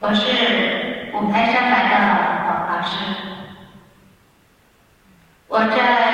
我是五台山来的法师，我在。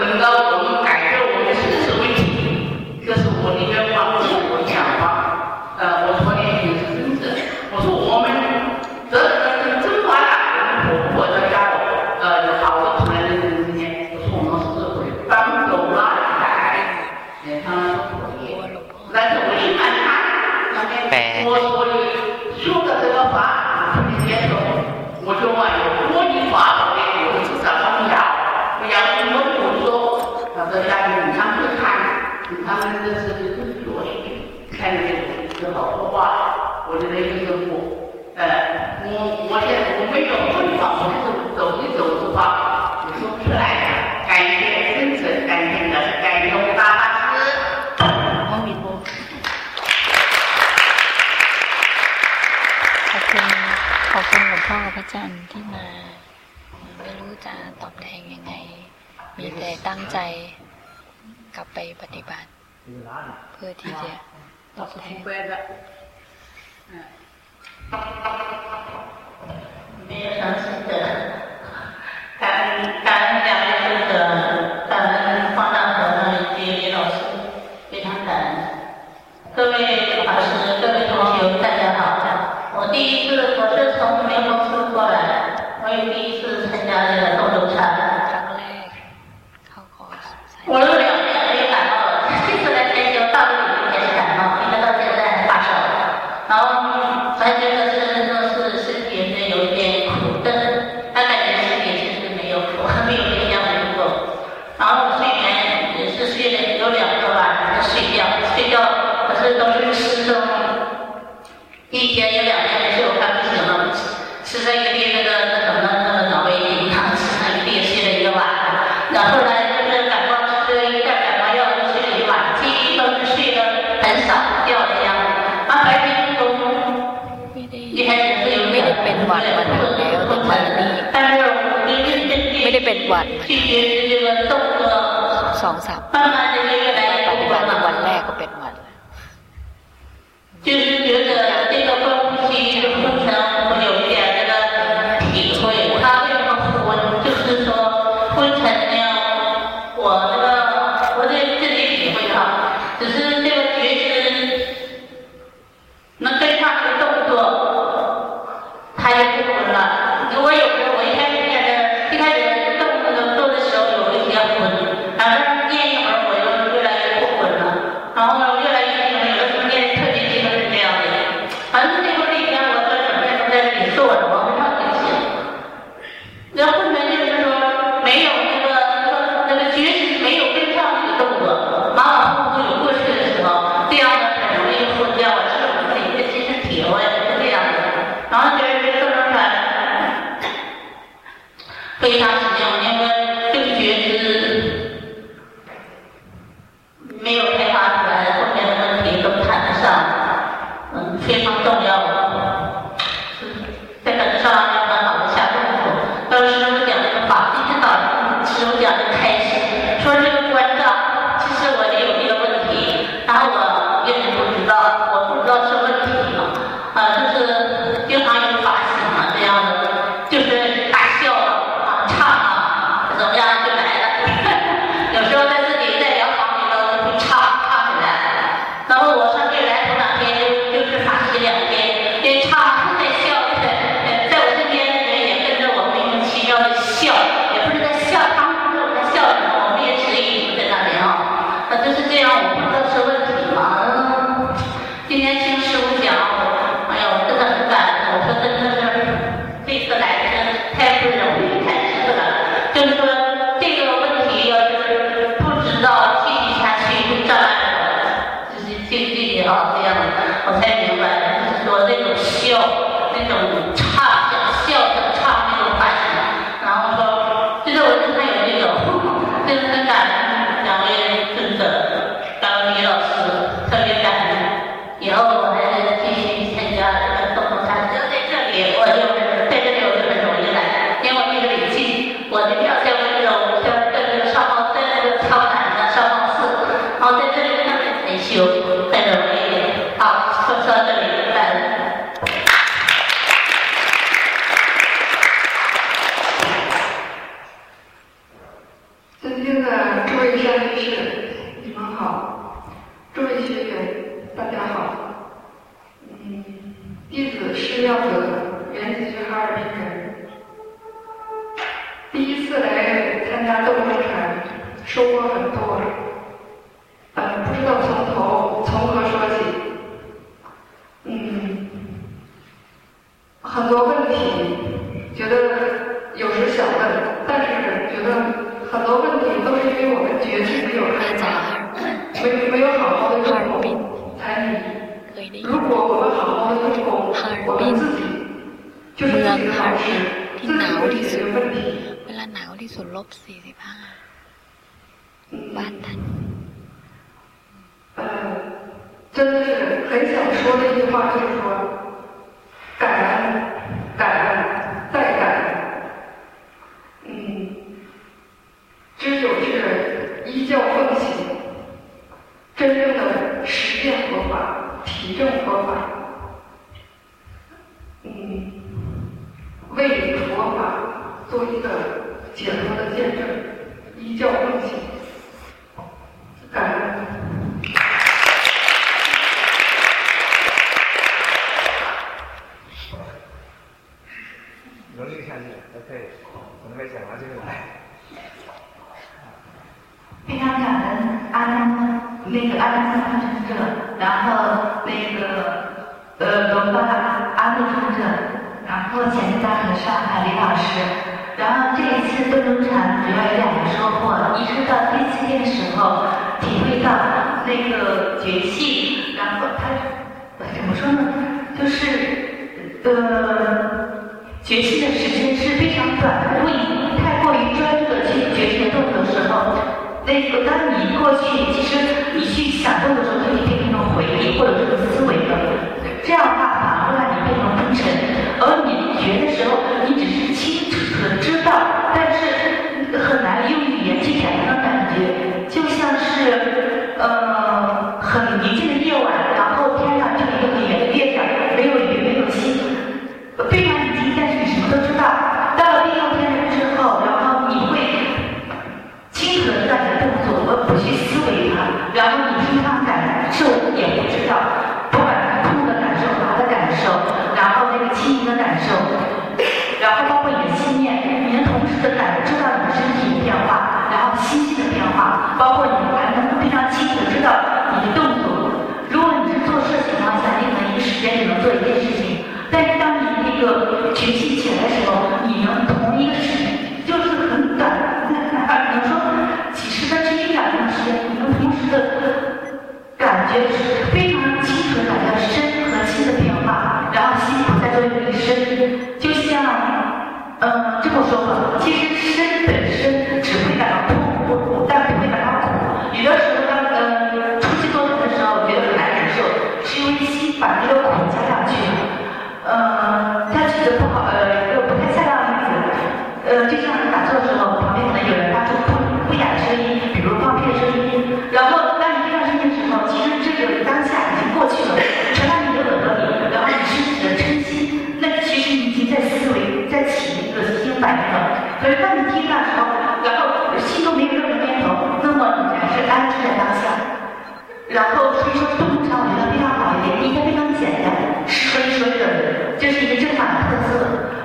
等到我们。 ใจกลับไปปฏิบัติ เพื่อที่จะตอบแทนนี่นะคะ 去年的这个动作爽不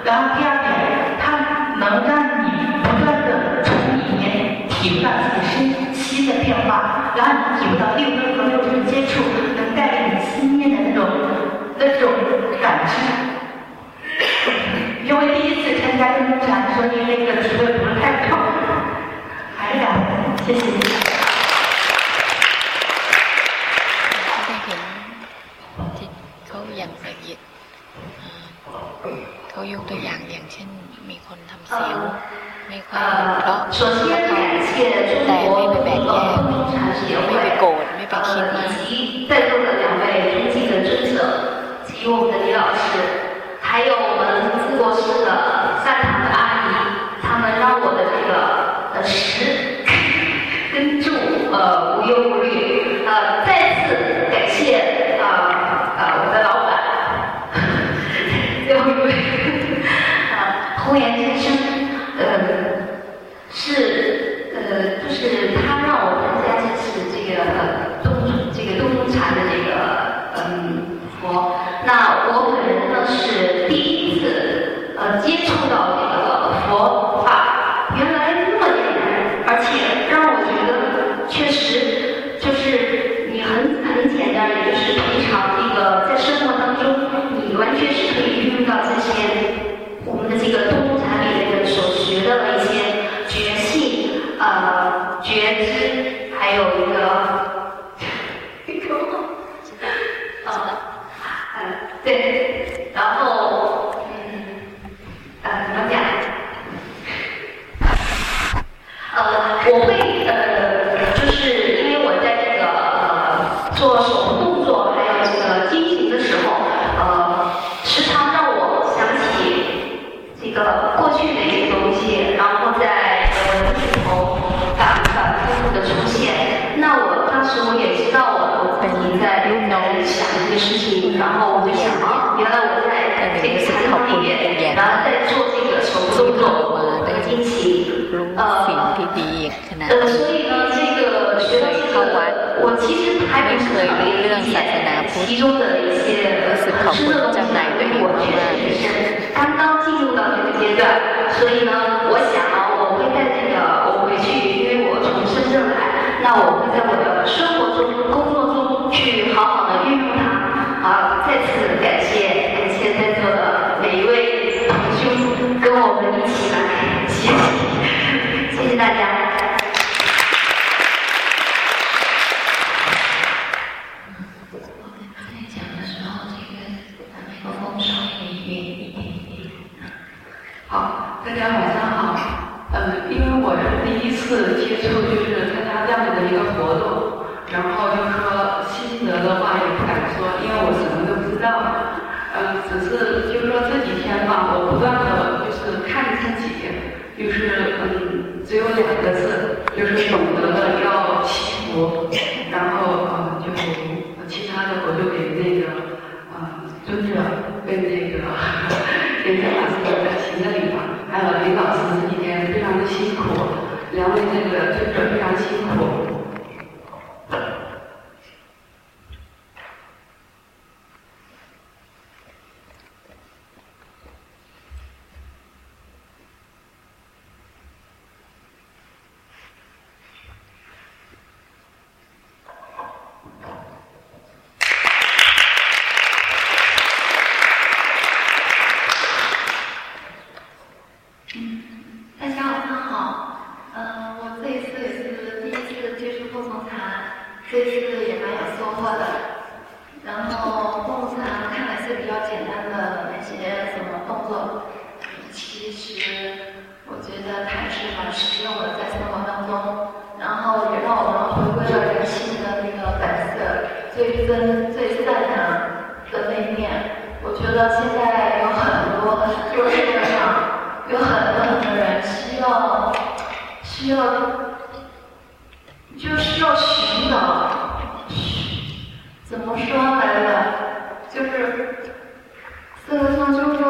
然后第二点，它能让你不断的从里面体会到自己身心的变化，然后你体会到六根和六根接触。有很多很多人需要需要就需要寻找怎么说来着就是这个像就是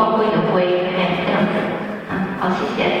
光辉的辉，哎，这样子，嗯，好，谢谢。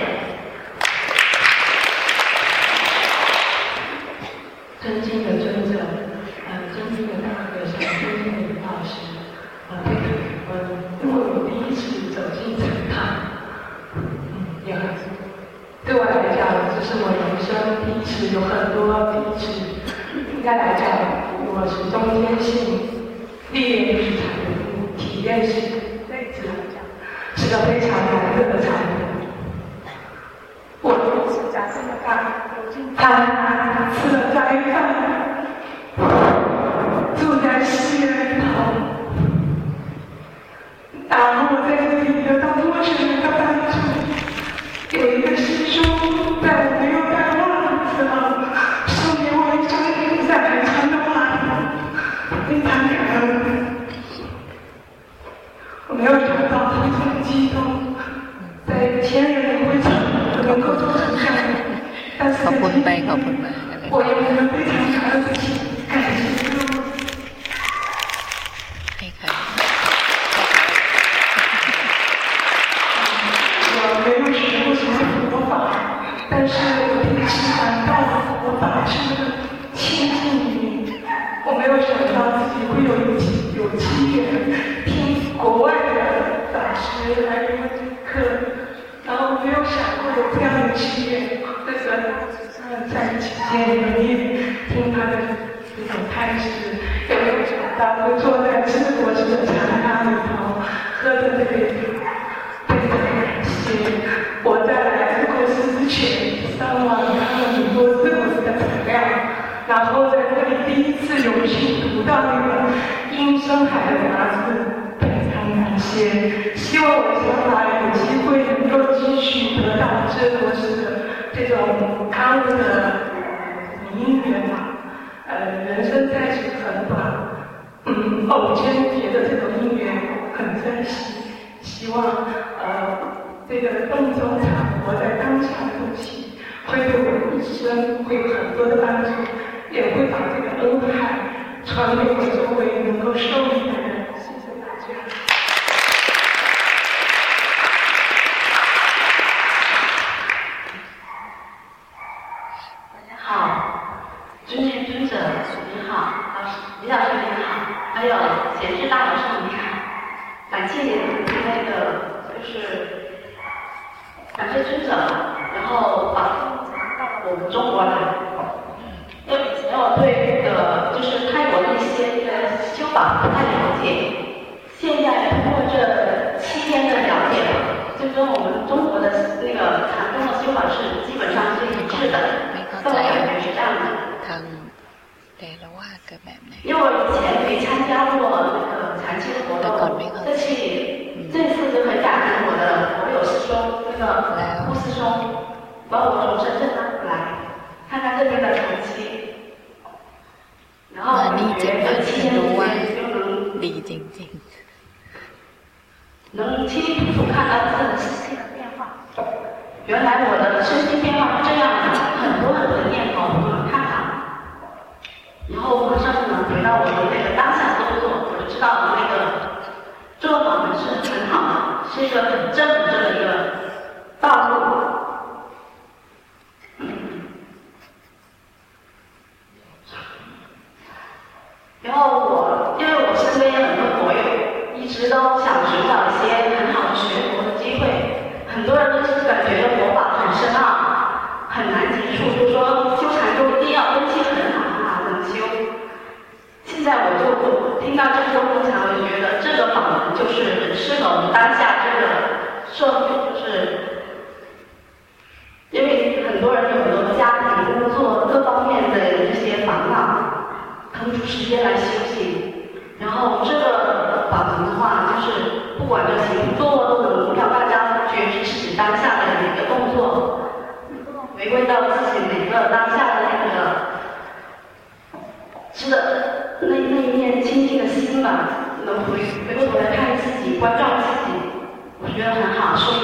能回回过头来看自己，关照自己，我觉得很好。说。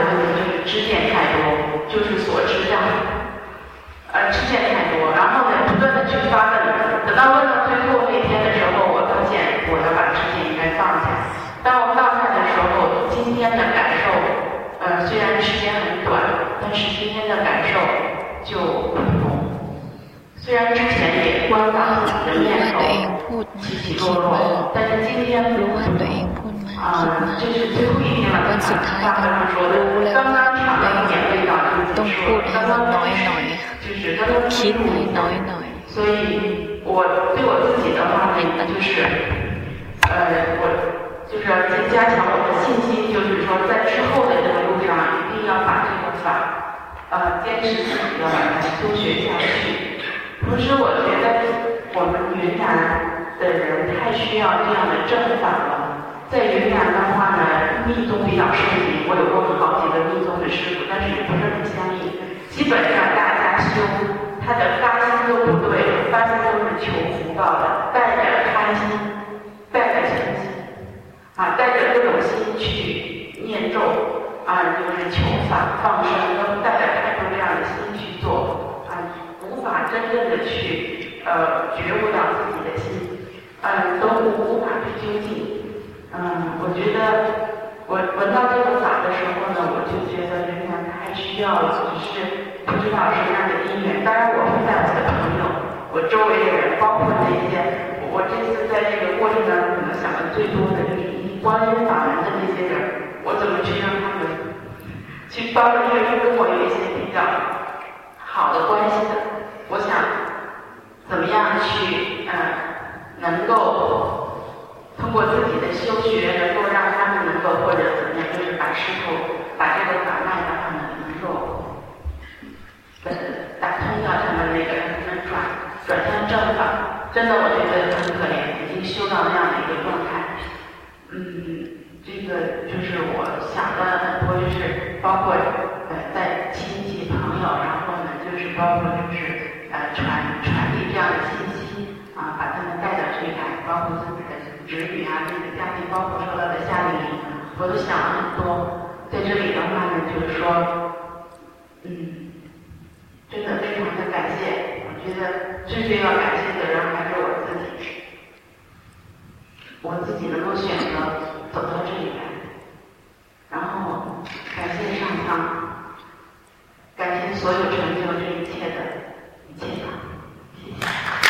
的问题就是知见太多，就是所知障，呃，知见太多。然后呢，不断的去发问，等到问到最后那天的时候，我发现我要把知见应该放下。当我放下的时候，今天的感受。呃，虽然时间很短，但是今天的感受就不同。虽然之前也观察自己的念头起起落落，但是今天不啊，这是最后一天了。大和尚说的，刚刚尝了一点味道，就是说刚刚就是刚刚进入。所以，我对我自己的话呢，就是呃，我。就是要加加强我的信心，就是说在之后的这个路上，一定要把这个法，呃，坚持自己要把它修学下去。同时，我觉得我们云南的人太需要这样的正法了。在云南的话呢，密宗比较盛行，我有过好几个密宗的师傅，但是不是很相应。基本上大家修，他的发心都不对，发心都是求福报的，带着贪心，带着嗔心。啊，带着各种心去念咒，啊，就是求法放生，都带着太多这样的心去做，啊，无法真正的去呃觉悟到自己的心，嗯，都无法去究竟。嗯，我觉得我闻到这个法的时候呢，我就觉得人家太需要了，只是不知道什么样的因缘。当然，我会带我的朋友，我周围的人，包括那些我这次在这个过程当中可能想的最多的就是。观音法门的那些人，我怎么去让他们去帮助？因为跟我有一些比较好的关系的，我想怎么样去嗯，能够通过自己的修学，能够让他们能够或者怎么样，就是把师傅把这个法脉让他们能够呃打通掉他们那个，让他们转转向正法。真的，我觉得很可怜，已经修到那样的一个状态。嗯，这个就是我想的很多，就是包括呃在亲戚朋友，然后呢就是包括就是呃传传递这样的信息啊，把他们带到这一来，包括自己的侄女啊，自己的家庭，包括说到的夏令营，我都想了很多。在这里的话呢，就是说，嗯，真的非常的感谢，我觉得最最要感谢的人还是我自己。我自己能够选择走到这里来，然后感谢上苍，感谢所有成就这一切的一切吧，谢谢。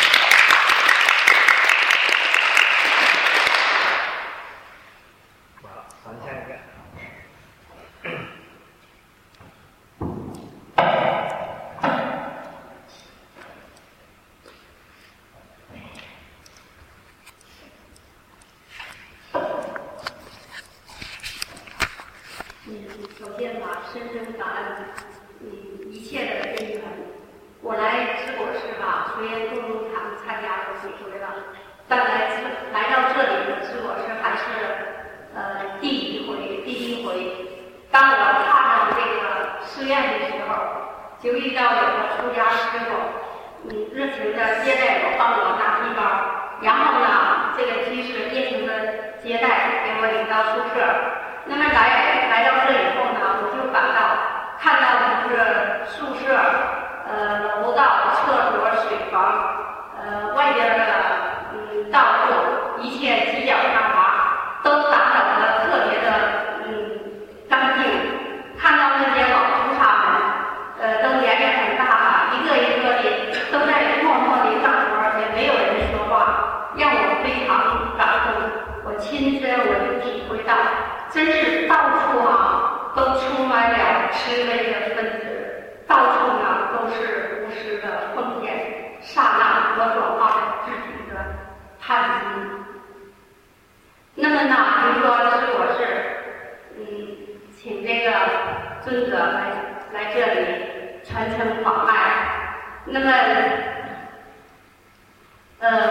来来这里传承法脉，那么，呃。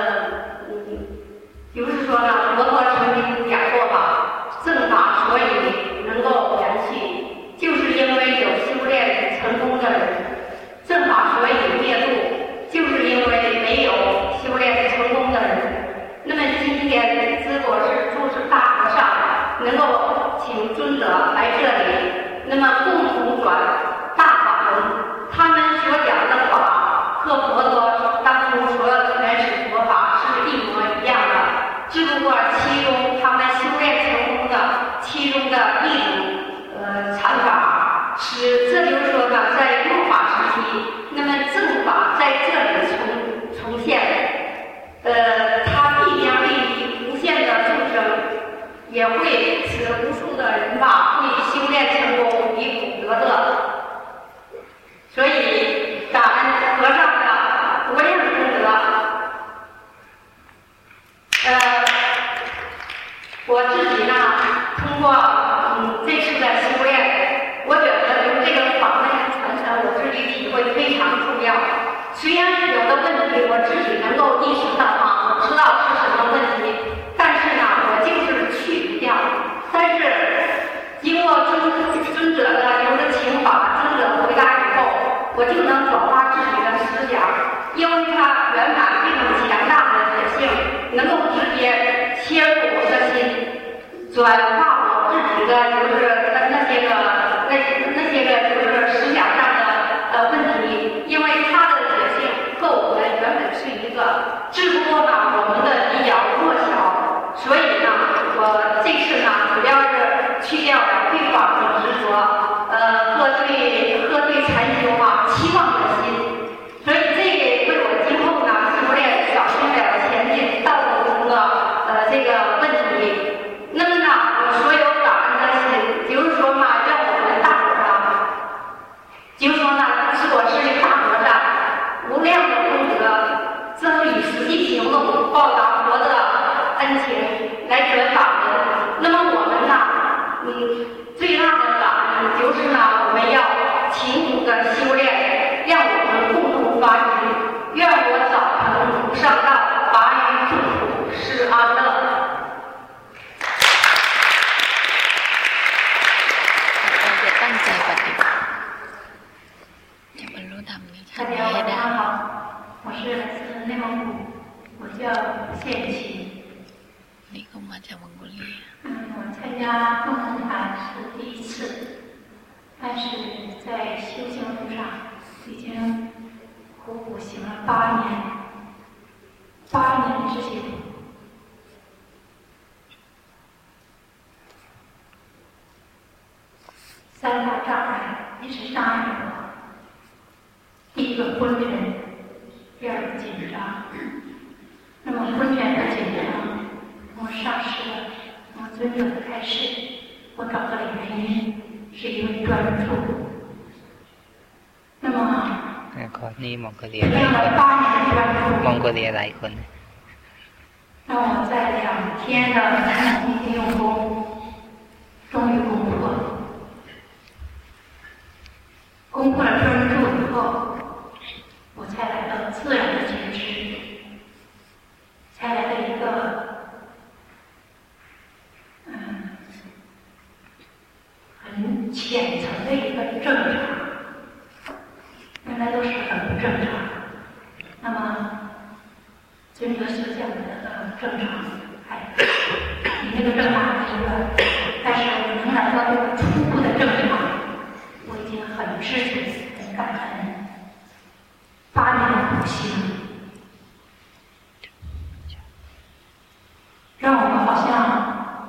让我们好像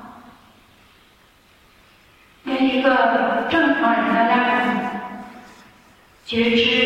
跟一个正常人的那种觉知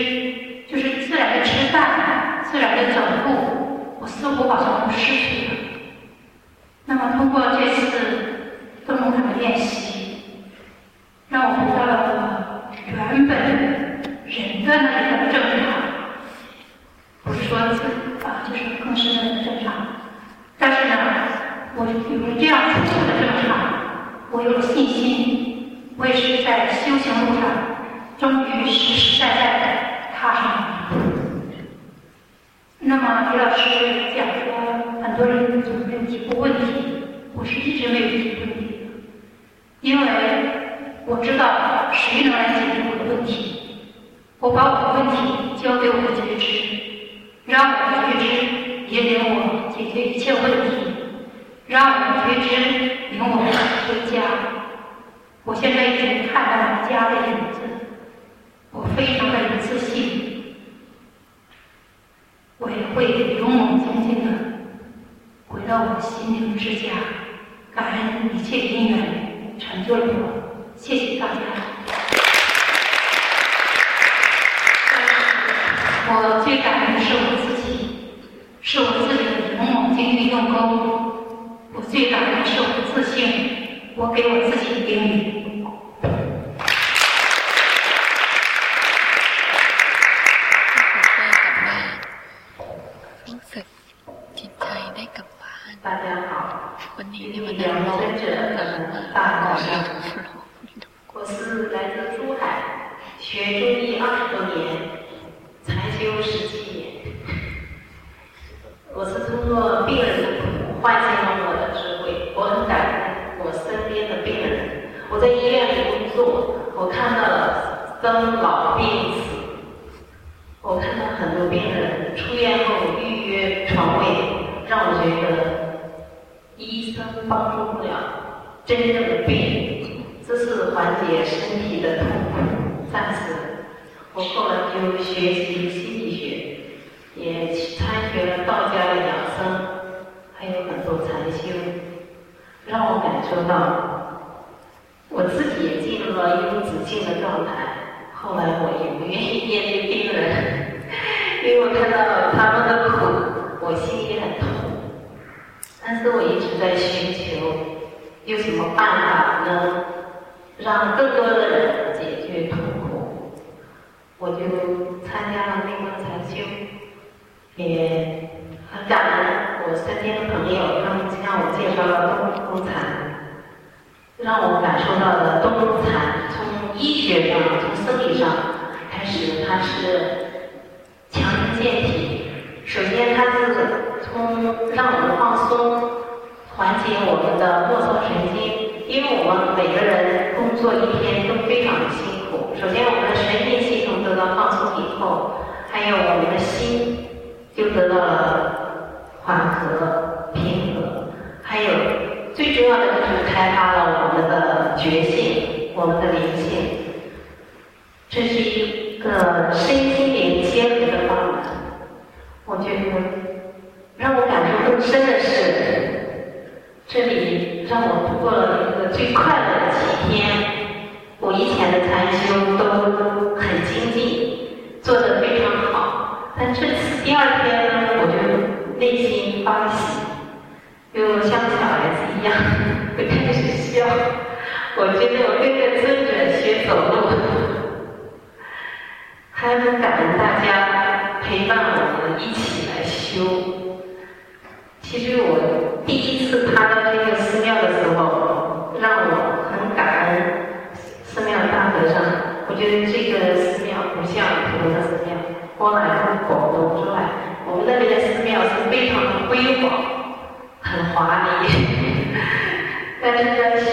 但是呢修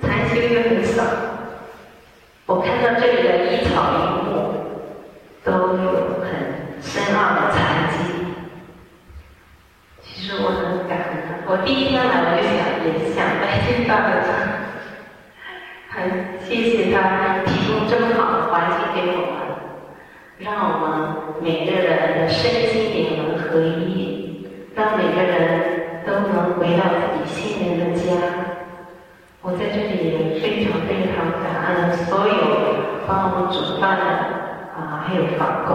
禅修又很少。我看到这里的一草一木都有很深奥的禅机，其实我很感恩。我第一天来我就想也想拜见大和尚，很谢谢他提供这么好的环境给我们，让我们每个人的身心灵能合一，让每个人。回到自己心灵的家，我在这里非常非常感恩所有帮我们主办的，啊，还有房工，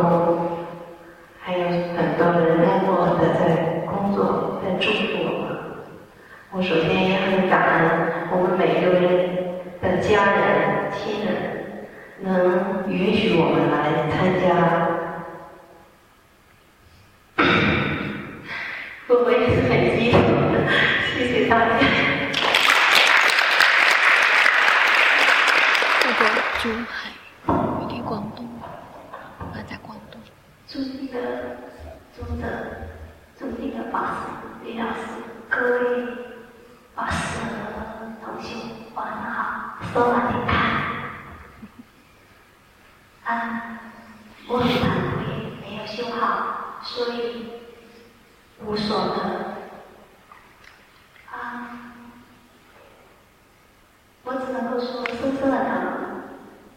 还有很多人默默的在工作，在祝福我们，我首先也很感恩我们每个人的家人、亲人能允许我们来参加。我也是很。这个珠海，我广东，我在广东。尊敬的、尊的、尊敬的老师、李老师，各位老师、同学，晚上好。说完电看，啊，我的话力没有修好，所以无所得。啊，我只能够说，深深的感恩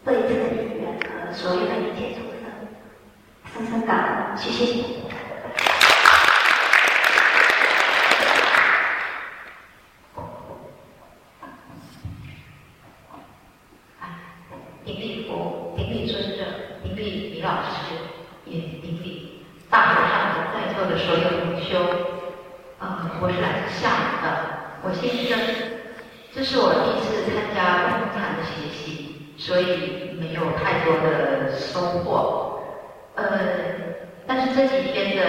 这一次的姻缘和所有的一切众生，深深感恩，谢谢。顶礼佛，顶礼尊者，顶礼李老师，也顶礼大会上的在座的所有同修。呃，我是来自厦门的，我先生，这是我第一次参加共产的学习，所以没有太多的收获。呃，但是这几天的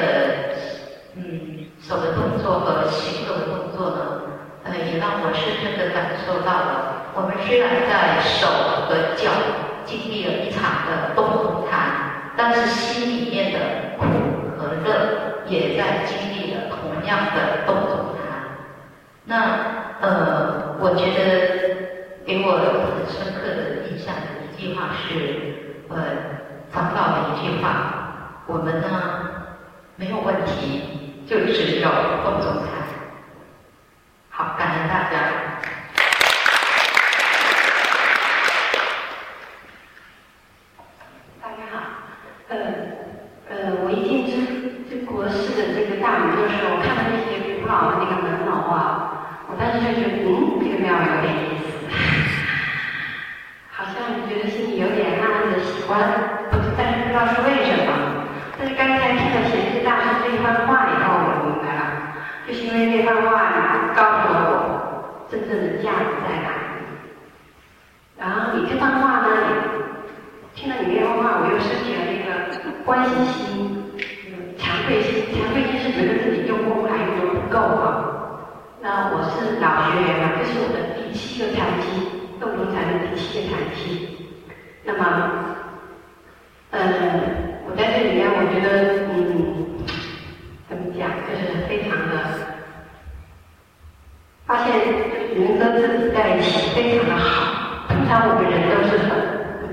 嗯手的动作和行走的动作呢，呃，也让我深深的感受到了，我们虽然在手和脚经历了一场的动同谈，但是心里面的苦和乐也在经历了同样的动。那呃，我觉得给我很深刻的印象的一句话是，呃，长老的一句话，我们呢没有问题，就只有动同谈。好，感恩大家。大家好，呃呃，我一进这这国师的这个大门的时候，我看到那些古老的那个门楼啊，我当时就觉得，嗯，这个庙有点意思，好像觉得心里有点暗暗的喜欢，不但是不知道是为什么。但是刚才听了贤智大师这一番话以后，我明白了，就是因为那番话告诉了我真正的价值在哪里。然后你这番话呢，听了你那番话，我又升起了那个关心心、惭愧心。惭愧心是觉得自己用功还用的不够啊。那我是老学员嘛，这是我的第七个禅期，动中禅的第七个禅期。那么，呃，我在这里面，我觉得，嗯，怎么讲，就是非常的发现人跟自己在一起非常的好。通常我们人都是很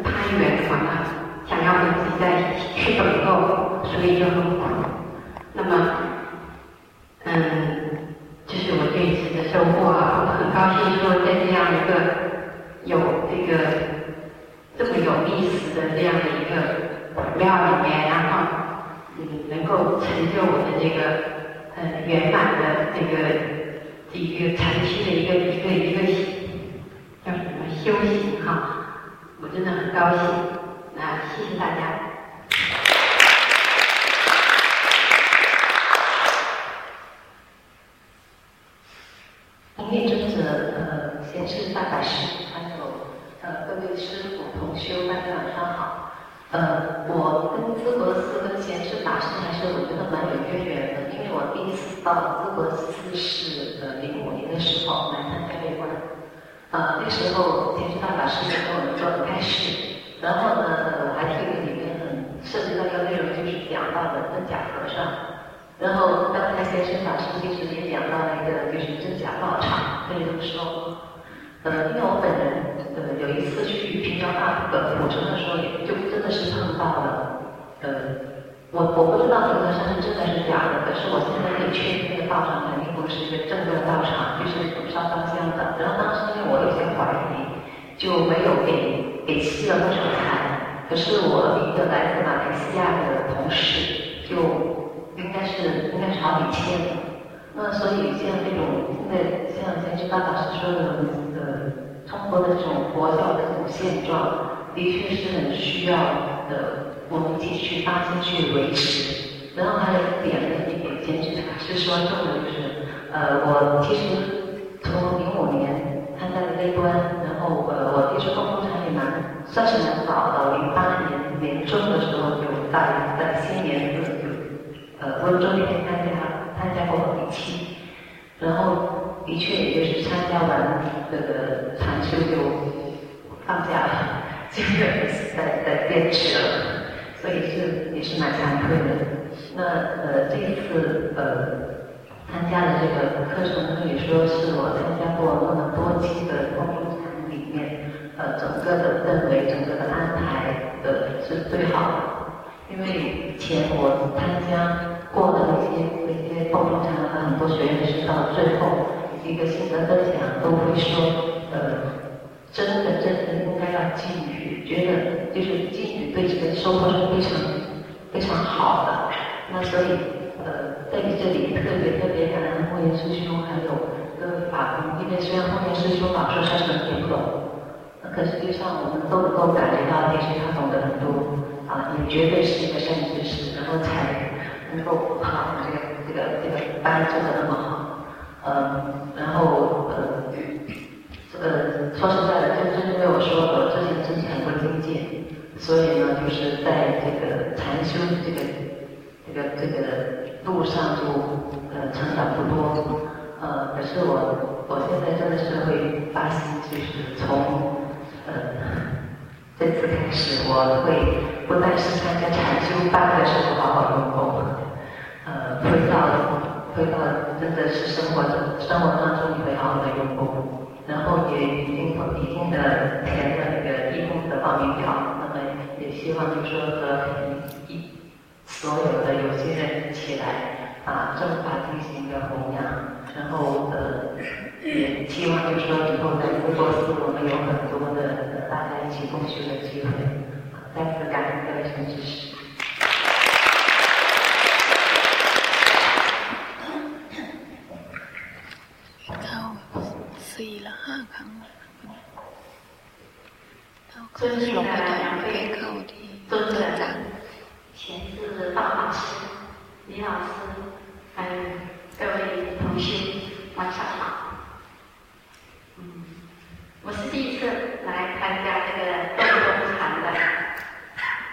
攀缘嘛，想要跟自己在一起去等够，所以就很苦。那么，嗯，这是我这一次的收获啊！我很高兴说在这样一个有这个这么有意思的这样的一个庙里面，然后嗯，能够成就我的这个呃圆满的这个一个长期的一个一个一个。叫什么修行哈？我真的很高兴，那谢谢大家。同业尊者，呃，贤士大法师，还有呃各位师傅同修，大家晚上好。呃，我跟淄博寺跟贤士法师还是我觉得蛮有渊源的，因为我第一次到淄博寺是呃零五年的时候来参加闭关。呃，那时候田师大法师就跟我们做了开示，然后呢，我还听了里面很涉及到一个内容，就是讲到了真假和尚。然后刚才田师法师其实也讲到了一个就是真假道场，可以这么说。呃，因为我本人呃有一次去平遥大的古城的时候，就真的是碰到了，呃，我我不知道这个山是真的是假的，可是我现在可以确定那个道场肯定不是一个正的道场，就是烧香香的。然后当时因为我有些怀疑，就没有给给吸了多少菜。可是我一个来自马来西亚的同事，就应该是应该是好几千。那所以像这种现在像像知道老师说的，中国的这种佛教的这种现状，的确是很需要的。我们一起去发心去维持。然后还有一点的一点坚持是说，重的就是，呃，我其实从零五年参加了内观，然后呃，我其实共同参与蛮算是蛮早的，零八年年中的时候就在在新年就就呃温州那边参加参加过一期，然后的确也就是参加完这个禅修就放假了，就没有再再坚持了，所以是也是蛮惭愧的。那呃，这一次呃参加的这个课程可以说是我参加过那么多期的公众场里面，呃，整个的氛围、整个的安排的是最好的。因为以前我参加过的那些那些公众场和很多学员是到最后一个心得分享都会说，呃，真的真的应该要禁语，觉得就是禁语对这个收获是非常非常好的。那所以，呃，在这里特别特别感恩莫言师兄，还有各位法工，因为虽然莫言师兄老说他什么也不懂，那可实际上我们都能够感觉到，其实他懂得很多，啊，也绝对是一个善知识，然后才能够把这个这个这个班做得那么好，呃，然后呃，这个说实在的，就正因为我说我之前之前很不精进，所以呢，就是在这个禅修的这个。这个这个路上就呃成长不多，呃，可是我我现在真的是会发心，就是从呃这次开始，我会不但是参加禅修班的时候好好用功，呃，回到回到真的是生活中生活当中你会好好的用功，然后也已经已经的填了那个义工的报名表，那么也希望就说和一。所有的有心人一起来，把正法进行一个弘扬，然后呃，也希望就是说以后在佛国寺，我们有很多的大家一起共修的机会。再次感恩各位神支持。尊敬的两位尊者。前是大老师、李老师，还有各位同学，晚上好。嗯，我是第一次来参加这个动中禅的。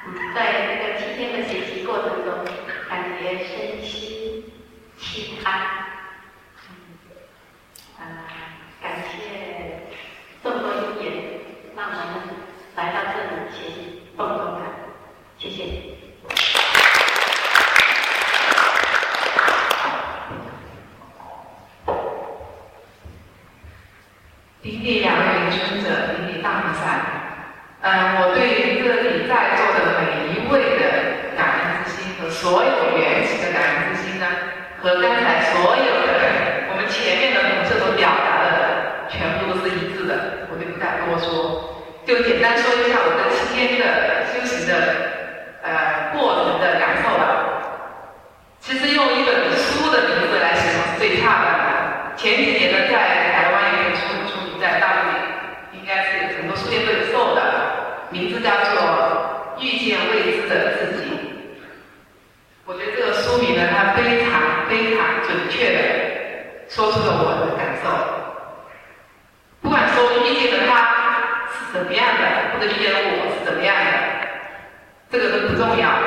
嗯，在这个七天的学习过程中，感觉身心气安。嗯，感谢这么多因缘，让我们来到这里学习动中禅。谢谢。顶礼两位尊者，顶礼大菩萨。嗯，我对这里在座的每一位的感恩之心和所有缘起的感恩之心呢，和刚才所有的我们前面的同事所表达的，全部都是一致的，我就不敢多说，就简单说一下我这七天的修行的。呃，过程的感受吧。其实用一本书的名字来形容是最恰当的。前几年呢，在台湾有本书出名，在大陆应该是很多书店都有售的，名字叫做《遇见未知的自己》。我觉得这个书名呢，它非常非常准确的说出了我的感受。不管说遇见的他是怎么样的，或者遇见的我是怎么样的。这个都不重要，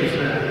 这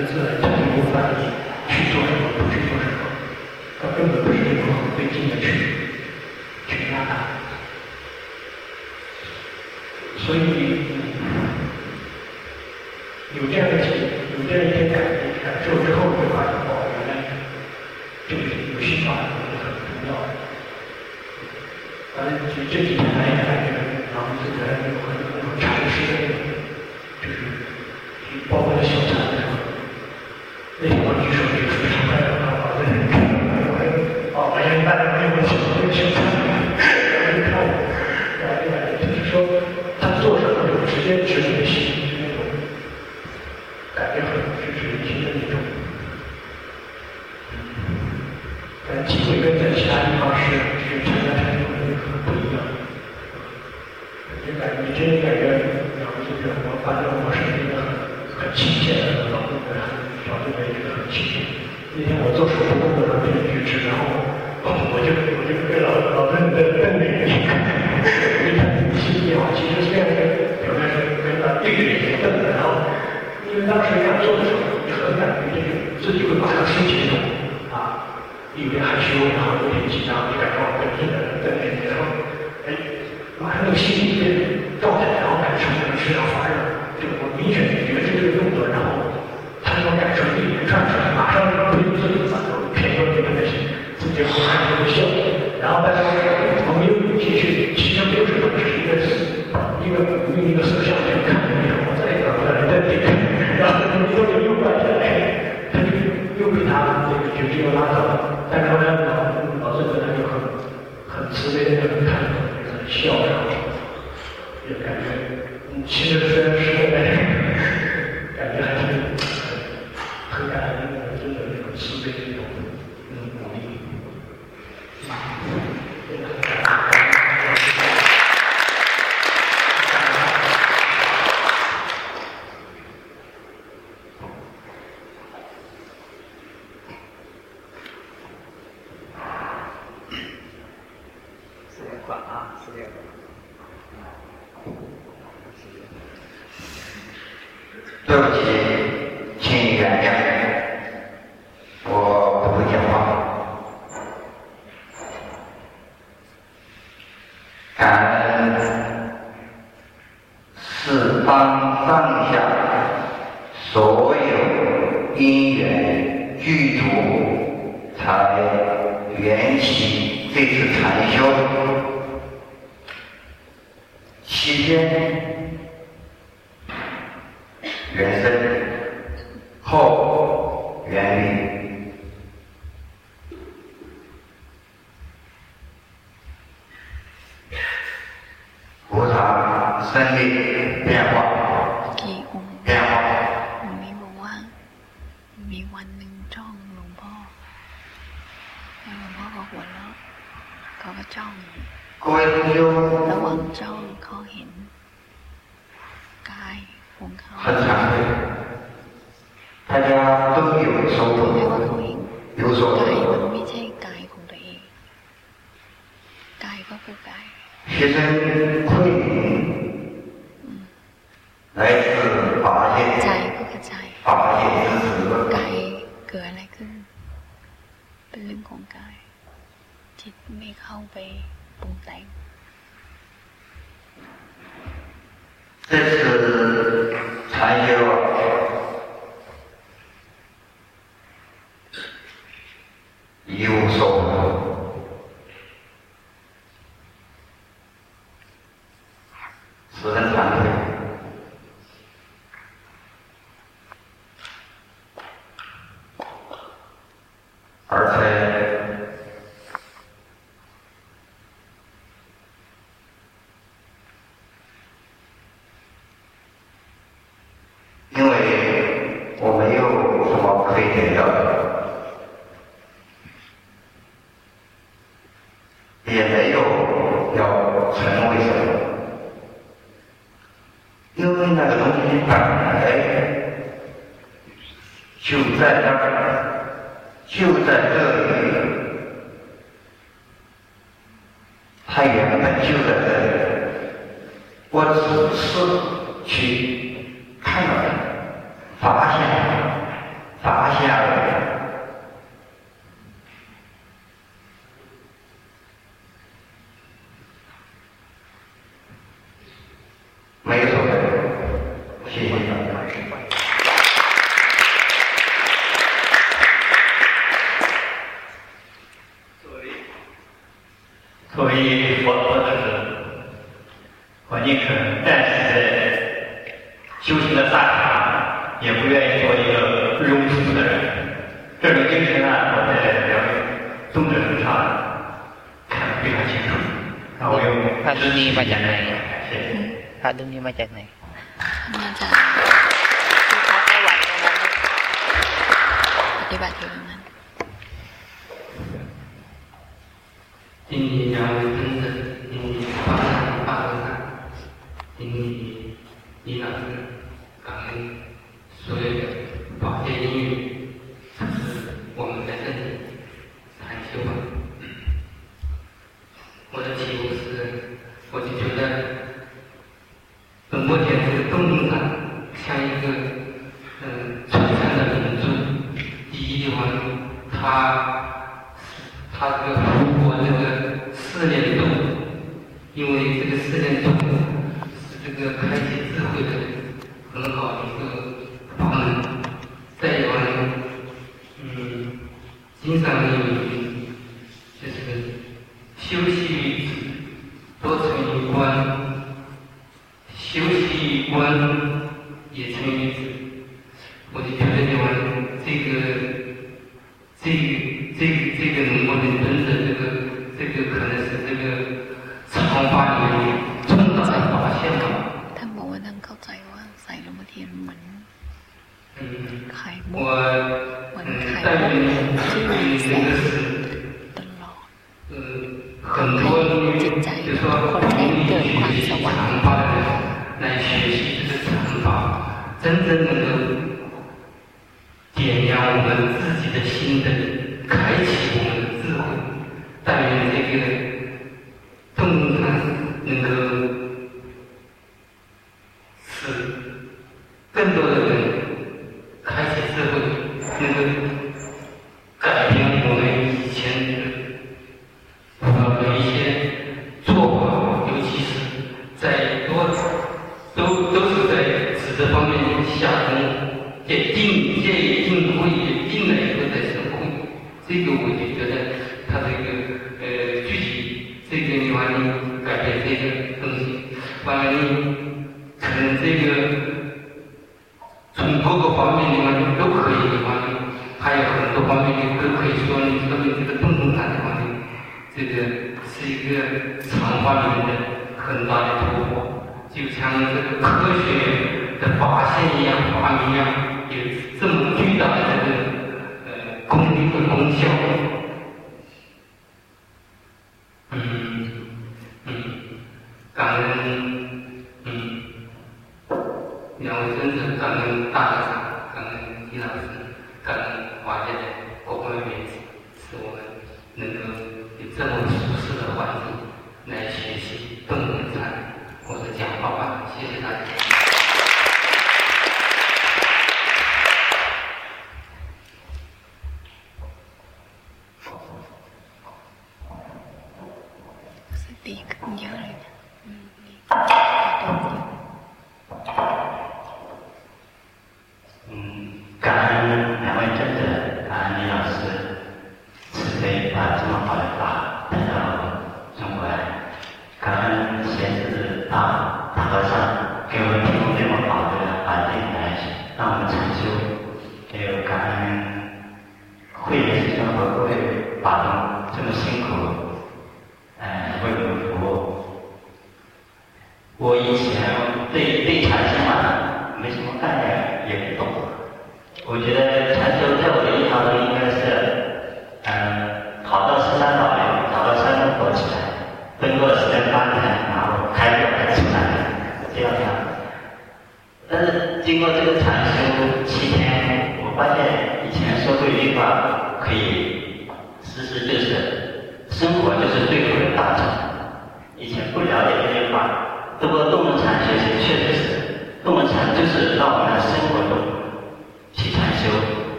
因为我没有什么可以给掉的。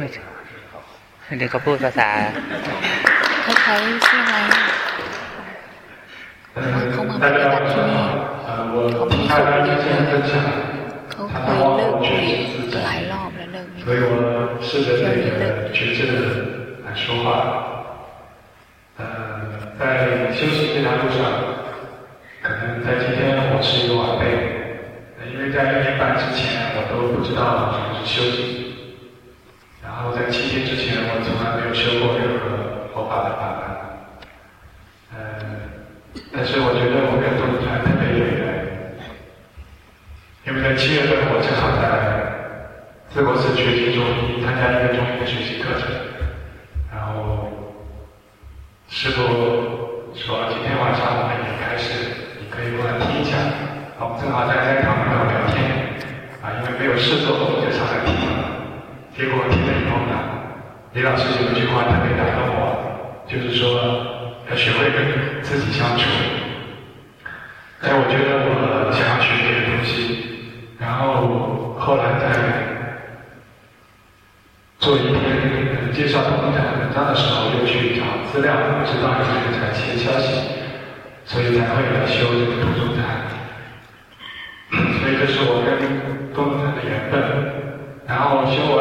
ไม่ใช่เดี๋ยวเขาพูดภาษาคล้ายๆชื่ออะไรเขามาปฏิบัติที่เขาไม่ได้เขาเคเลิกหลายรอบแล้วเลิกไม่ได้ 结果听了以后呢，李老师有一句话特别打动我，就是说要学会跟自己相处。在我觉得我想要学别的东西，然后后来在做一篇介绍东方台文章的时候，又去找资料，不知道有人在的消息，所以才会来修这个图书台。所以这是我跟东方台的缘分，然后修我。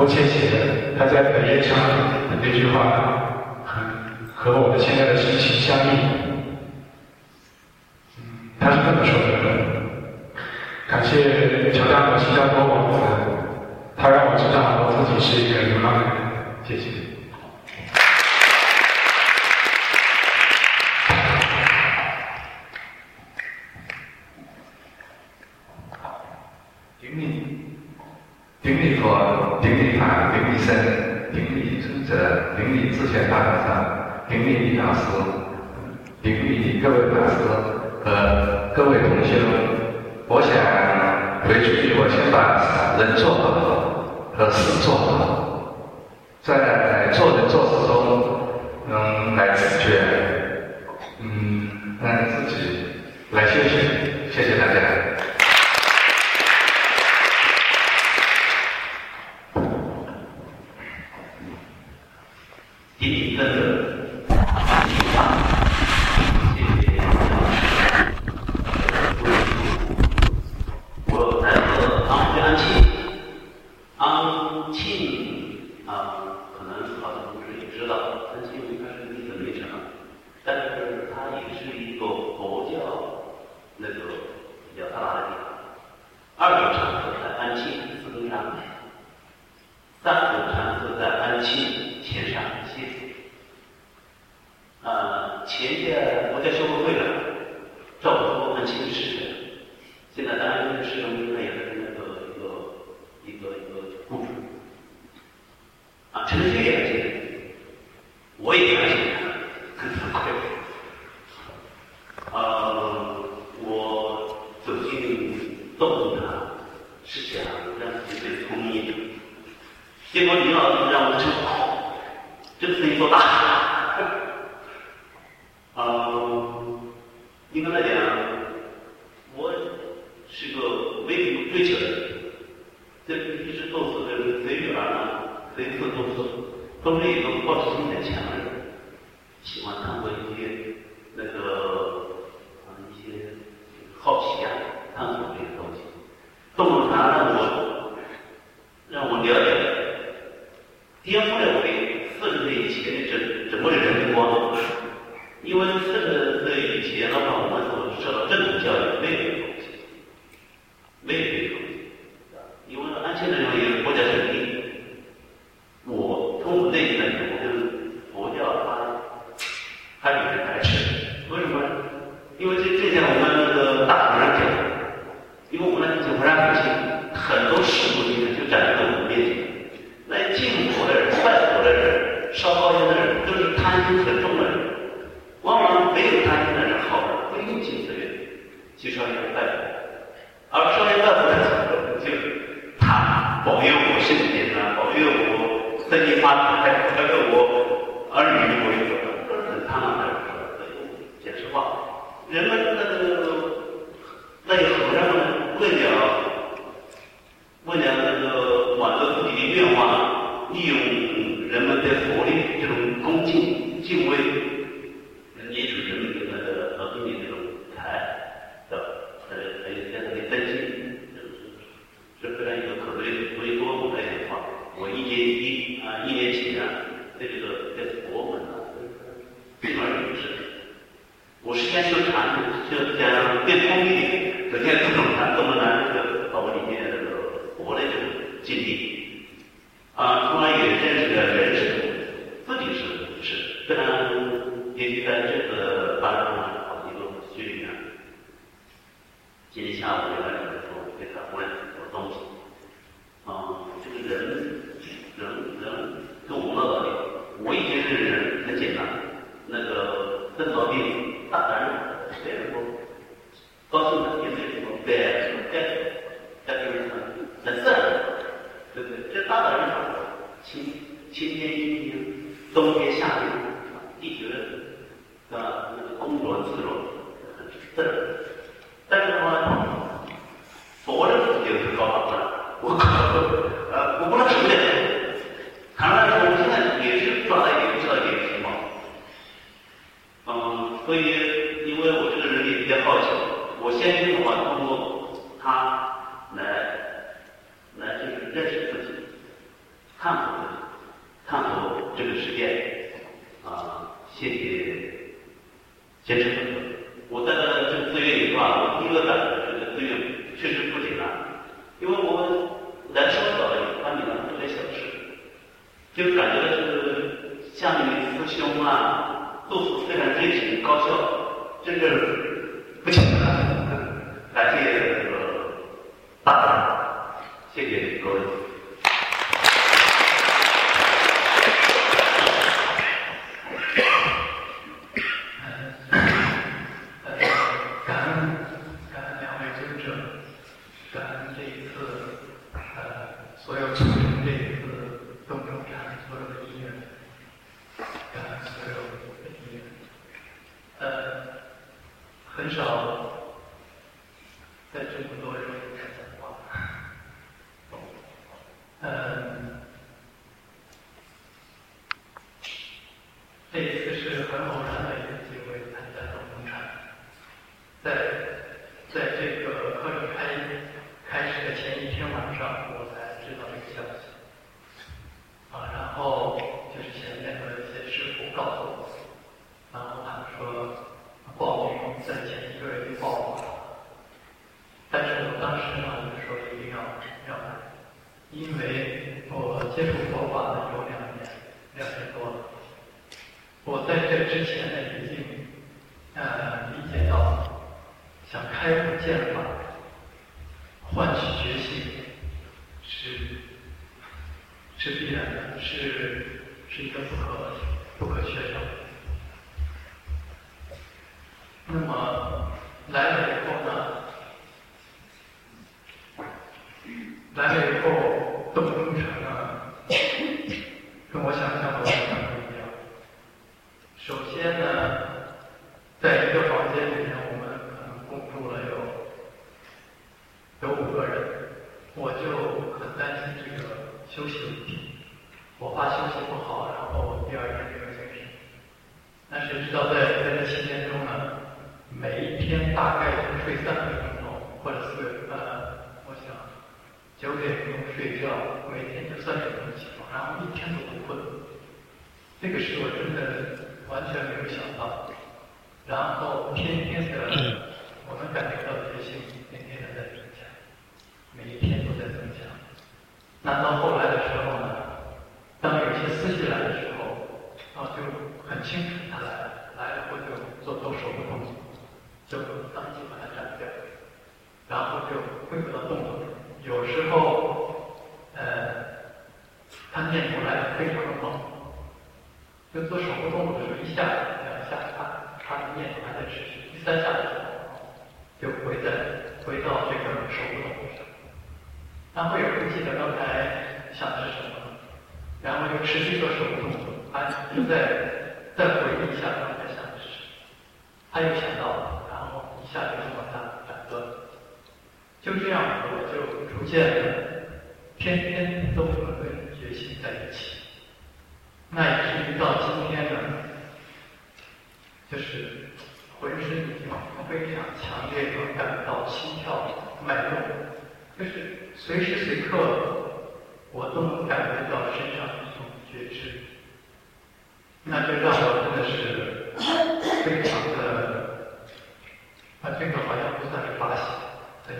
罗切写的他在北岳唱的那句话，很和我们现在的心情相应。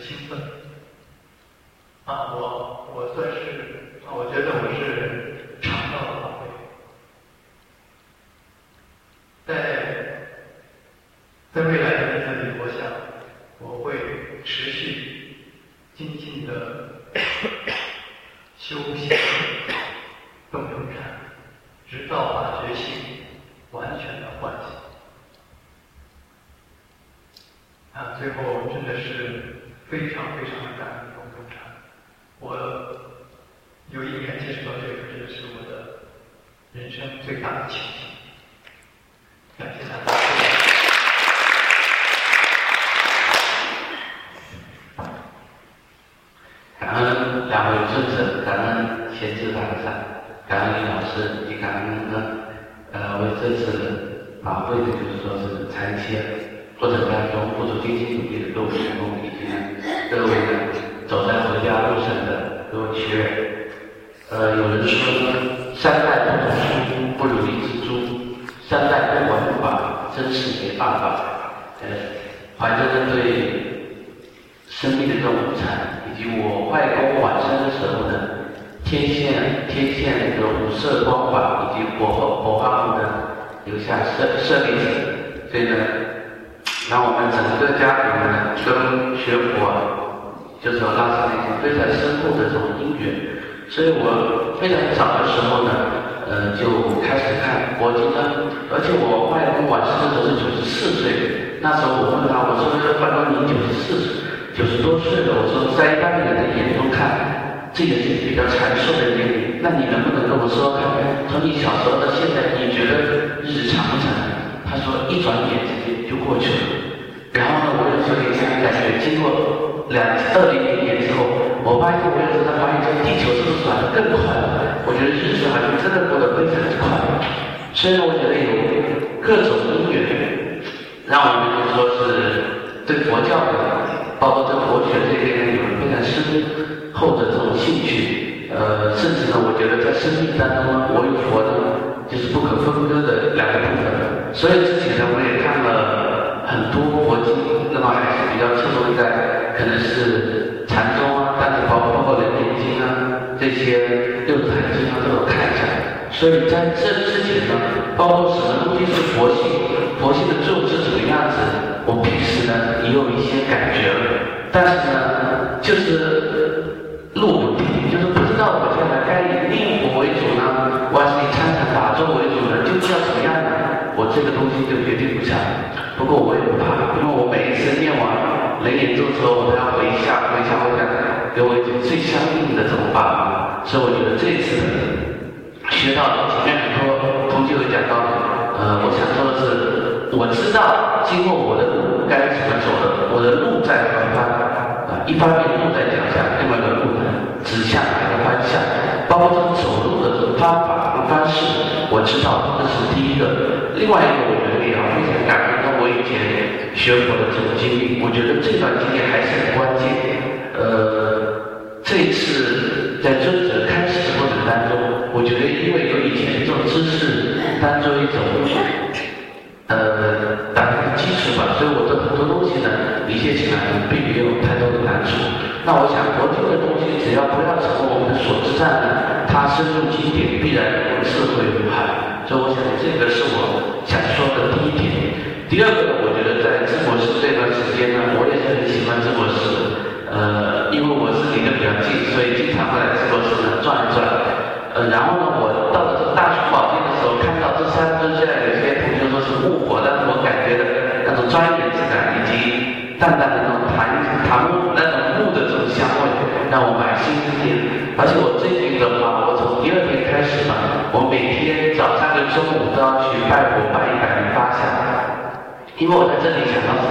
兴奋。啊，我我算是，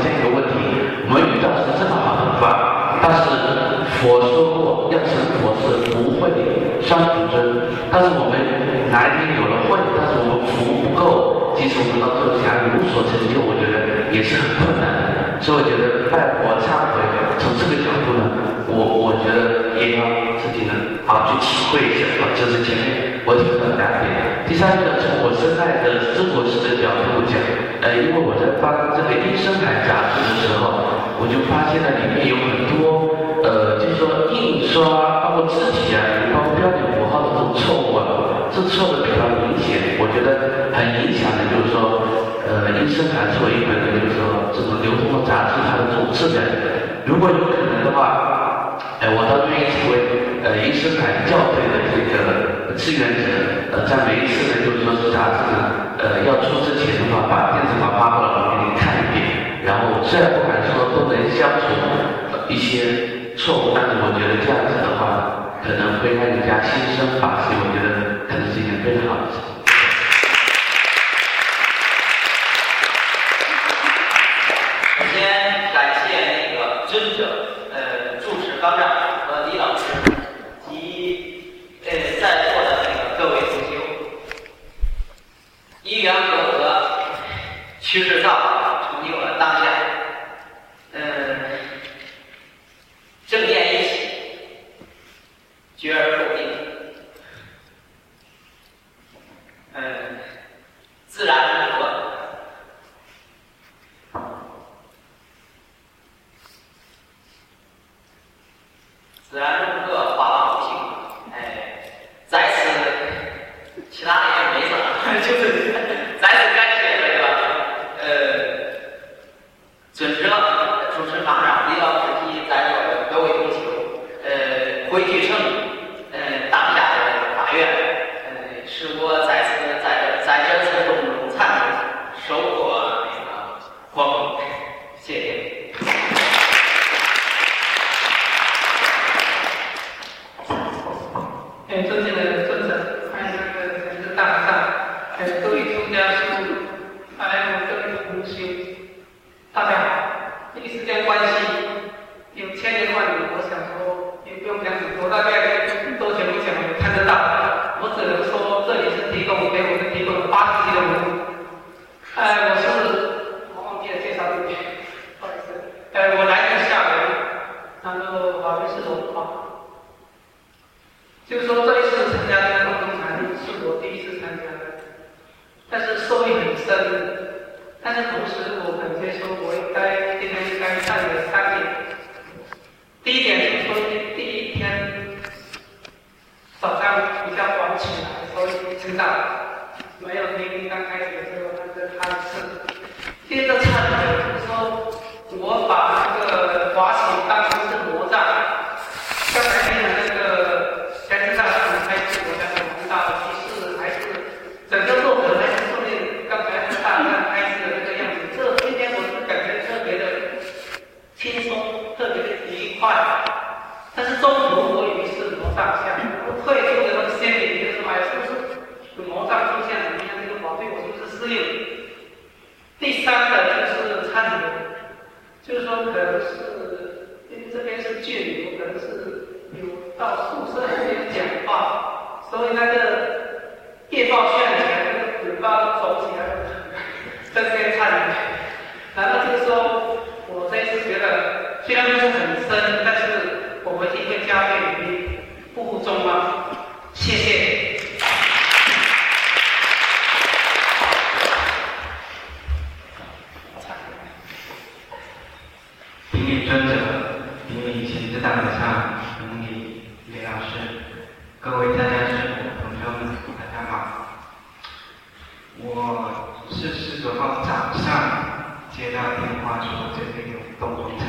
现一个问题：我们遇到是这么好的饭，但是佛说过要成佛是不会伤主真，但是我们哪一天有了慧，但是我们福不够，即使我们到这个想有所成就，我觉得也是很困难的。所以我觉得拜佛忏悔，从这个角度呢，我我觉得也要自己呢，好去体会一下，啊，就是前面。我请问难点第三个从我深爱的中国式的角度讲呃因为我在翻这个医生牌杂志的时候我就发现了里面有很多呃就是说印刷包括字体啊包括标点符号的这种错误啊这错的比较明显我觉得很影响的就是说呃医生还是我一个人就是说这种流通的杂志它的这种质感如果有可能的话呃我倒愿意成为呃医生牌校对的这个志愿者呃，在每一次呢，就是说是杂志呢，呃，要出之前的话，把电子版发过来，我给你看一遍。然后虽然不敢说都能消除、呃、一些错误，但是我觉得这样子的话，可能会让人家心生法以，我觉得可能是一件非常好的事情。边有动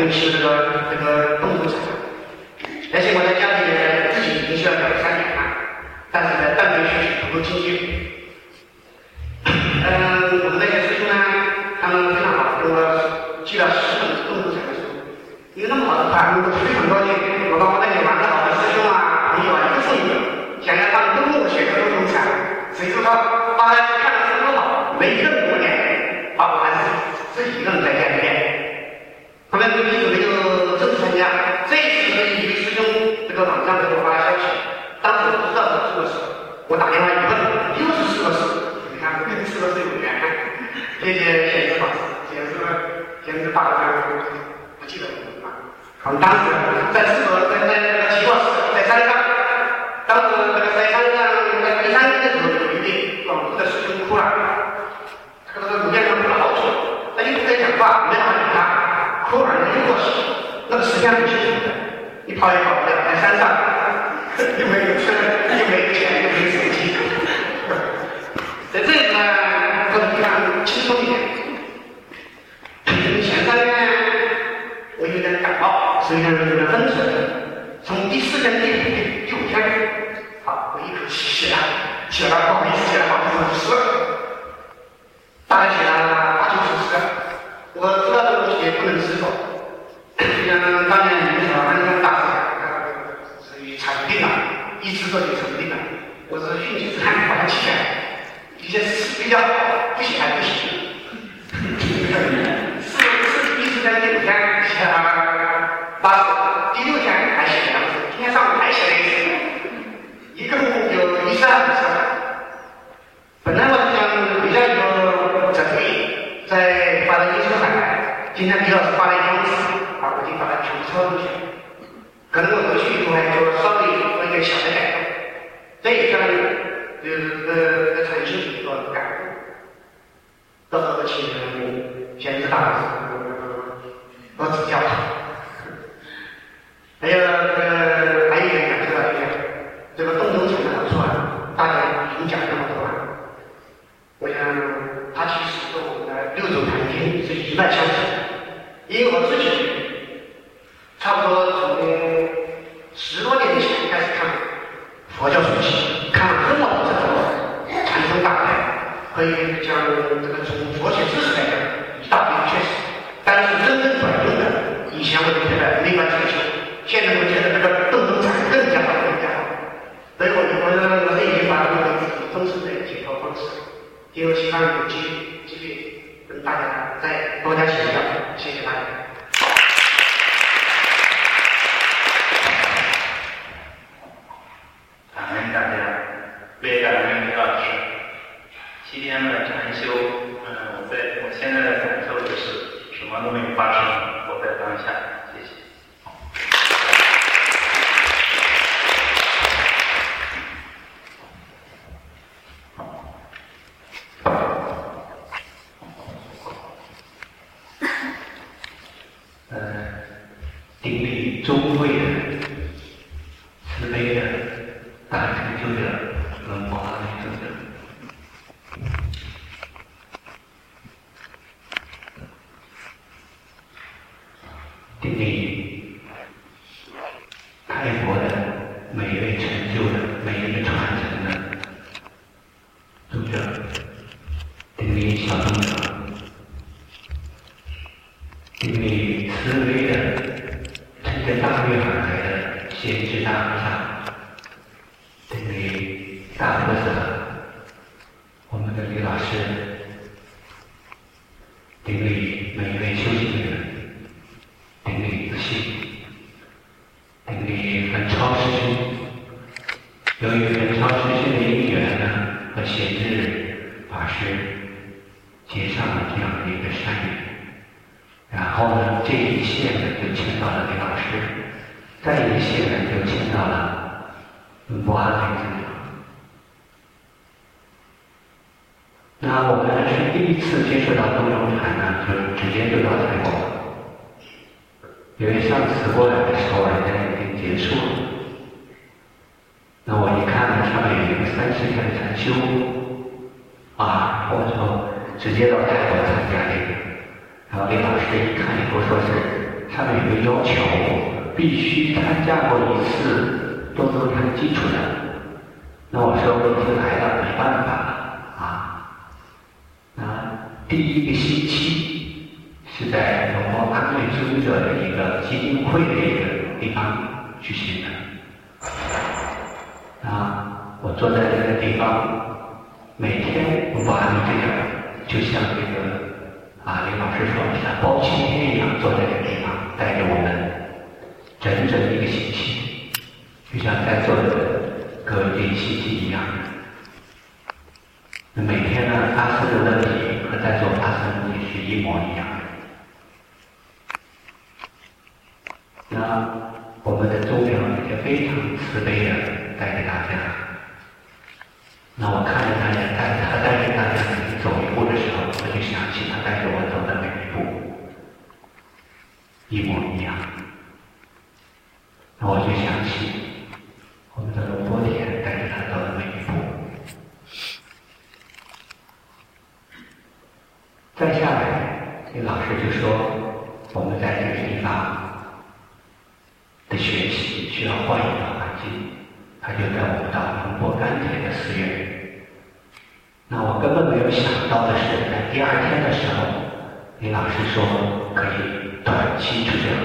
又修这个这个动物产，而且我在家里也自己已经修了两三年了，但是呢，断断续续不够进去。就请到了李老师，再一线呢就请到了博阿海身上。那我们是第一次接触到东中禅呢，就直接就到泰国了。因为上次过来的时候，人家已经结束了。那我一看呢，上面有一个三十天的禅修，啊，我就直接到泰国参加这个。然后李老师一看以后说是上面有个要求，必须参加过一次东中禅基础的。那我说我已经来了，没办法啊。那第一个星期是在龙波安慰尊者的一个基金会的一个地方举行的。啊，我坐在这个地方，每天龙波安慰尊者就像这个啊李老师说像包青天一样坐在这个地方，带着我们整整一个星期，就像在座的各位这一星期一样。那每天呢，发生的问题和在座发生的问题是一模一样的。那我们的宗表也非常慈悲的带给大家。那我看着大家带他带着大家走一步的时候，我就想起他带着我的，一模一样。那我就想起我们的龙波田带着他走的每一步。再下来，这老师就说，我们在这个地方的学习需要换一个环境，他就带我们到宁波甘铁的寺院。那我根本没有想到的是，在第二天的时候，李老师说可以短期就这样。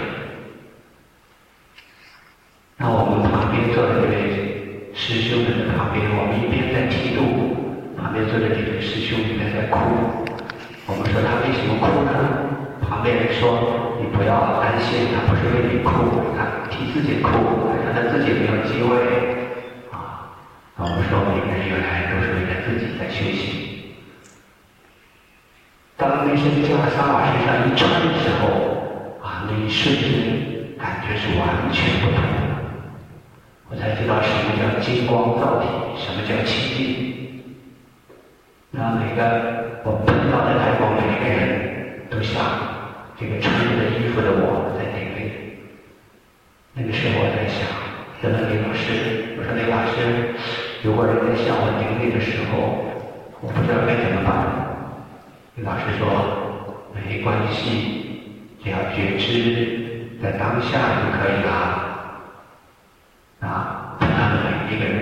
那我们旁边坐的这位师兄们在旁边，我们一边在剃度，旁边坐的这位师兄一边在哭。我们说他为什么哭呢？旁边人说你不要担心，他不是为你哭，他替自己哭，他他自己没有机会啊。我们说每个人原来都是为了自己在学习。当那身袈裟往身上一穿的时候，啊，那一瞬间感觉是完全不同的。我才知道什么叫金光造体，什么叫清净。那每个我碰到的泰国每个人都像这个穿着衣服的我在顶礼。那个时候我在想，问李老师，我说李老师，如果人家向我顶礼的时候，我不知道该怎么办。李老师说，没关系，只要觉知在当下就可以了。啊，他们每一个人，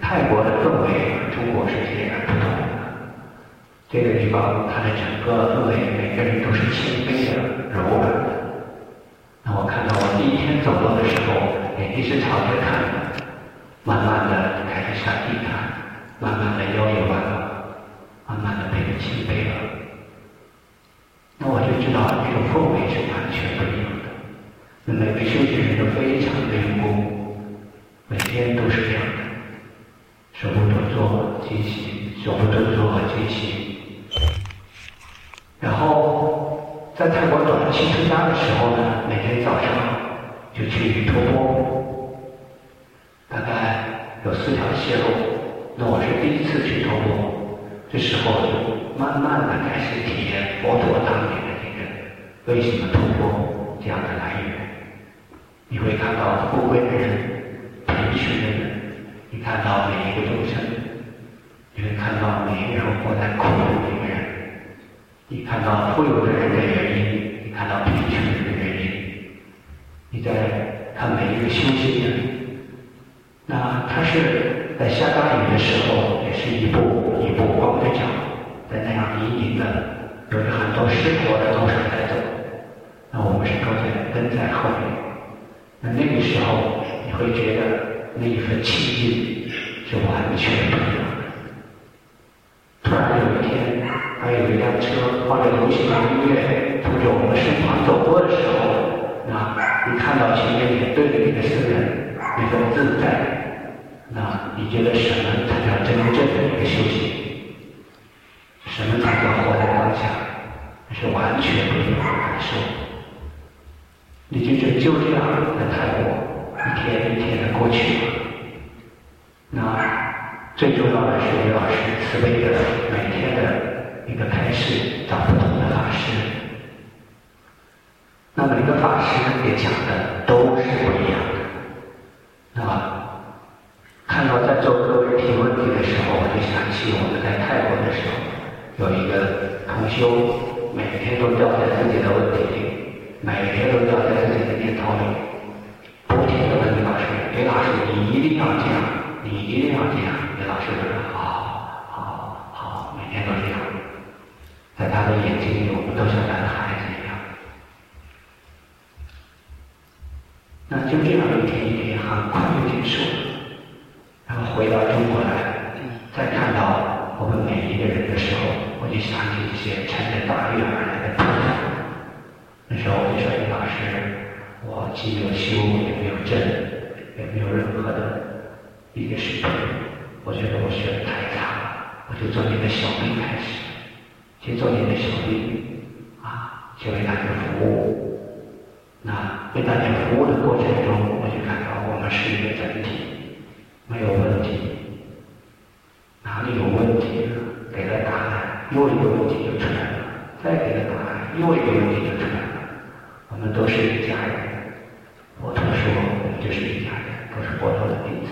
泰国的氛围和中国是截然不同的。这个地方，它的整个氛围，每个人都是谦卑的、柔软的。那我看到我第一天走路的时候，眼睛是朝着看，慢慢的开始下地看，慢慢的腰也弯了，慢慢的变得谦卑了。那我就知道这种氛围是完全不一样的。那每个修行人都非常的用功。每天都是这样的，手部动作进行，手部动作进行。然后在泰国短期出家的时候呢，每天早上就去托钵，大概有四条线路。那我是第一次去托钵，这时候慢慢的开始体验佛陀当年的这个为什么突破这样的来源。你会看到富贵的人。贫穷的人，你看到每一个众生，你会看到每一个人活在苦的一个人，你看到富有的人的原因，你看到贫穷人的原因，你在看每一个修行人，那他是在下大雨的时候，也是一步一步光着脚，在那样泥泞的，有着很多湿活的路上在走，那我们是跟在跟在后面，那那个时候。你会觉得那一份气劲是完全不一样的。突然有一天，还有一辆车放着流行的音乐，从着我们身旁走过的时候，那你看到前面脸对着你的僧人，那种自在，那你觉得什么才叫真正的一个修行？什么才叫活在当下？那是完全不一样的感受。你就是就这样在泰国一天一天的过去了。那最重要的是刘老师慈悲的每天的一个开始，找不同的法师。那每个法师也讲的都是不一样的。那么看到在座各位提问题的时候，我就想起我们在泰国的时候。有一个同修，每天都掉在自己的问题里，每天都掉在自己的念头里，不停的问李老师：“李老师，你一定要这样，你一定要这样。”李老师说：“好，好，好，每天都这样。”在他的眼睛里，我们都像他的孩子一样。那就这样一天一天，很快就结束了。然后回到中国来，再看到我们每一个人的时候。我就想起一些乘着大运而来的菩萨。那时候我就说：“李老师，我既没有修，也没有证，也没有任何的一个水平。我觉得我学的太差了，我就做你的小兵开始，先做你的小兵，啊，先为大家服务。那为大家服务的过程中，我就看到我们是一个整体，没有问题。哪里有问题，给了答案。”又一个问题就出来了，再给了答案，又一个问题就出来了。我们都是一家人，佛陀说我们就是一家人，都是佛陀的弟子。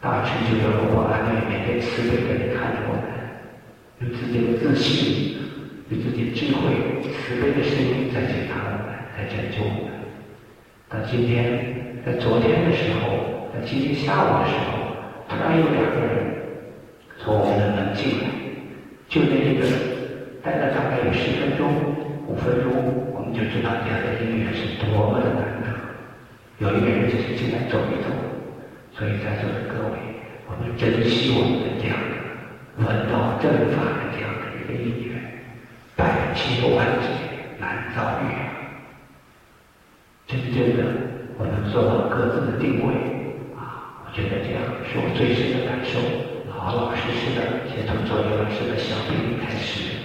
大智就要如果安慰每天慈悲的看着我们，有自己的自信，有自己的智慧，慈悲的声音在解答我们，在拯救我们。到今天，在昨天的时候，在今天下午的时候，突然有两个人我们的门进来。就在这个，待了大概有十分钟、五分钟，我们就知道这样的音乐是多么的难得。有一个人就是进来走一走，所以在座的各位，我们珍惜我们的这样的闻到正法的这样的一个音乐，百千万劫难遭遇。真正的，我们做到各自的定位啊，我觉得这样是我最深的感受。老老实实的，先从做刘老师的小兵开始，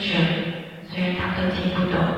是，虽然他都听不懂。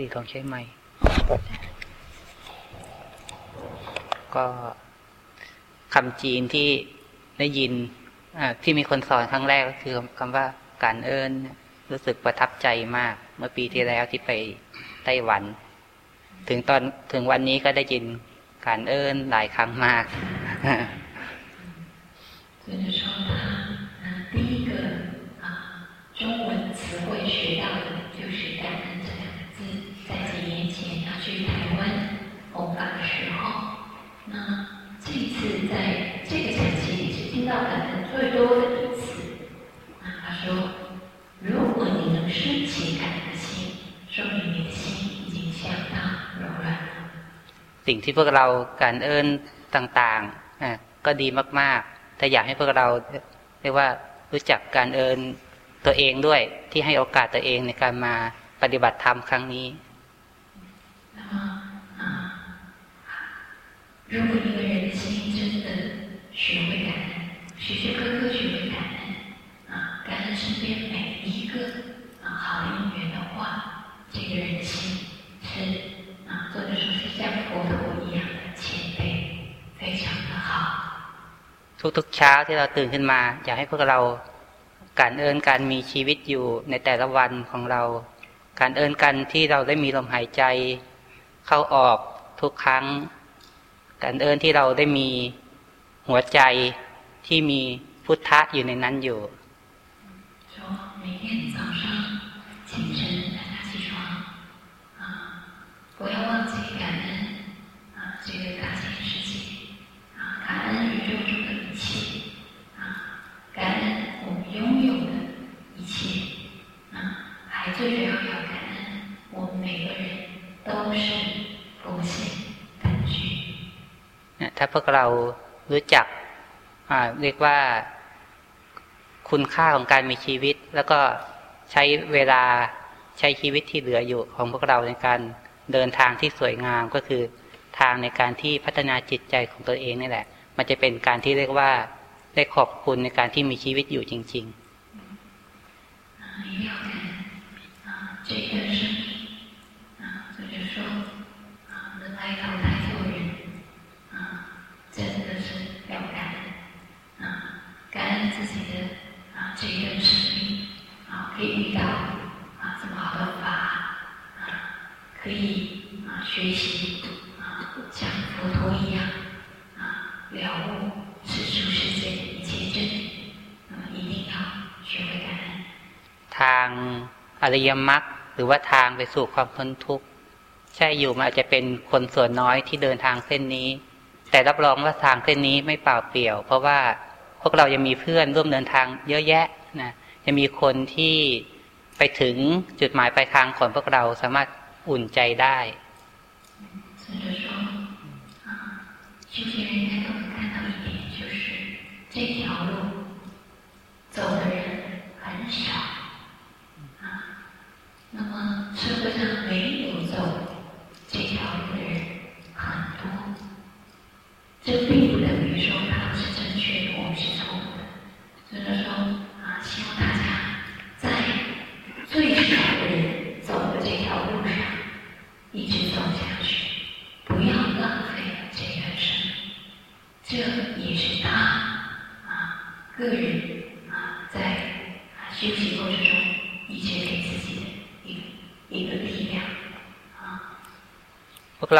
ดีตของใช้ไหมก็คำจีนที่ได้ยินที่มีคนสอนครั้งแรกก็คือคำว่าการเอิญรู้สึกประทับใจมาก เมื่อปีที่แล้วที่ไปไต้หวัน ถึงตอนถึงวันนี้ก็ได้ยินการเอิญหลายครั้งมาก第一个啊，中文词汇学到在这个假期也是听到感恩最多的一次。那他说，如果你能升起感恩心，说明你的心已经相当柔软了。สิ่งที่พวกเราการเอิ้นต่างๆนะก็ดีมากๆ แต่อยากให้พวกเราเรียกว่ารู้จักการเอินตัวเองด้วยที่ให้โอกาสตัวเองในการมาปฏิบัติธรรมครั้งนี้如果一个人的心学会感恩，时时刻刻学会感恩，啊，感恩身边每一个啊好的因缘的话，这个人的心是啊，作者说是像佛陀一样的谦卑，非常的好。ทุกๆเช้าที่เราตื่นขึ้นมา อยากให้พวกเราการเอินการมีชีวิตอยู่ในแต่ละวันของเรา การเอินกันที่เราได้มีลมหายใจเข้าออกทุกครั้ง การเอินที่เราได้มี หัวใจที่มีพุทธะอยู่ในนั้นอยู่不要忘记感恩啊，这个大千世界啊，感恩宇宙中的一切啊，感恩。拥有的一切，啊，还最主要要感恩，我们每个人都是佛性本具。ถ้าพวกเรา รู้จักเรียกว่า คุณค่าของการมีชีวิต แล้วก็ใช้เวลาใช้ชีวิตที่เหลืออยู่ของพวกเราในการเดินทางที่สวยงาม ก็คือทางในการที่พัฒนาจิตใจของตัวเองนี่แหละ มันจะเป็นการที่เรียกว่าได้ขอบคุณในการที่มีชีวิตอยู่จริงๆ这个是啊，就是说啊，能来投胎做人啊，真的是要感恩啊， 感恩自己的啊这一生命啊，可以遇到啊这么好的法啊，可以啊学习啊像佛陀一样啊了悟。ทางอริยมรรคหรือว่าทางไปสู่ความพ้นทุกข์ใช่อยู่มันอาจจะเป็นคนส่วนน้อยที่เดินทางเส้นนี้ แต่รับรองว่าทางเส้นนี้ไม่เปล่าเปลี่ยว เพราะว่า พวกเรายังมีเพื่อนร่วมเดินทางเยอะแยะนะยังมีคนที่ไปถึงจุดหมายปลายทางของพวกเราสามารถอุ่นใจได้这条路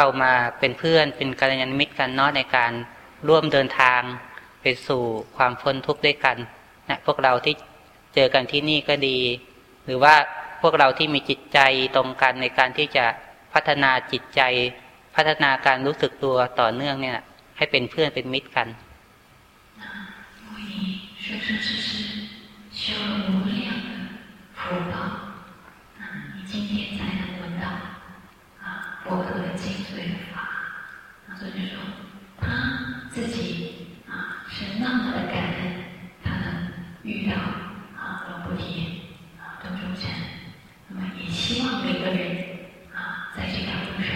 เรามาเป็นเพื่อนเป็นกัลยาณมิตรกันเนาะในการร่วมเดินทางไปสู่ความพ้นทุกข์ด้วยกันนะพวกเราที่เจอกันที่นี่ก็ดี หรือว่าพวกเราที่มีจิตใจตรงกันในการที่จะพัฒนาจิตใจ พัฒนาการรู้สึกตัวต่อเนื่องเนี่ย ให้เป็นเพื่อนเป็นมิตรกัน今天才能闻到啊佛陀的精 自己啊是那么的感恩，他能遇到啊龙不天啊东中禅，那么也希望每个人啊在这条路上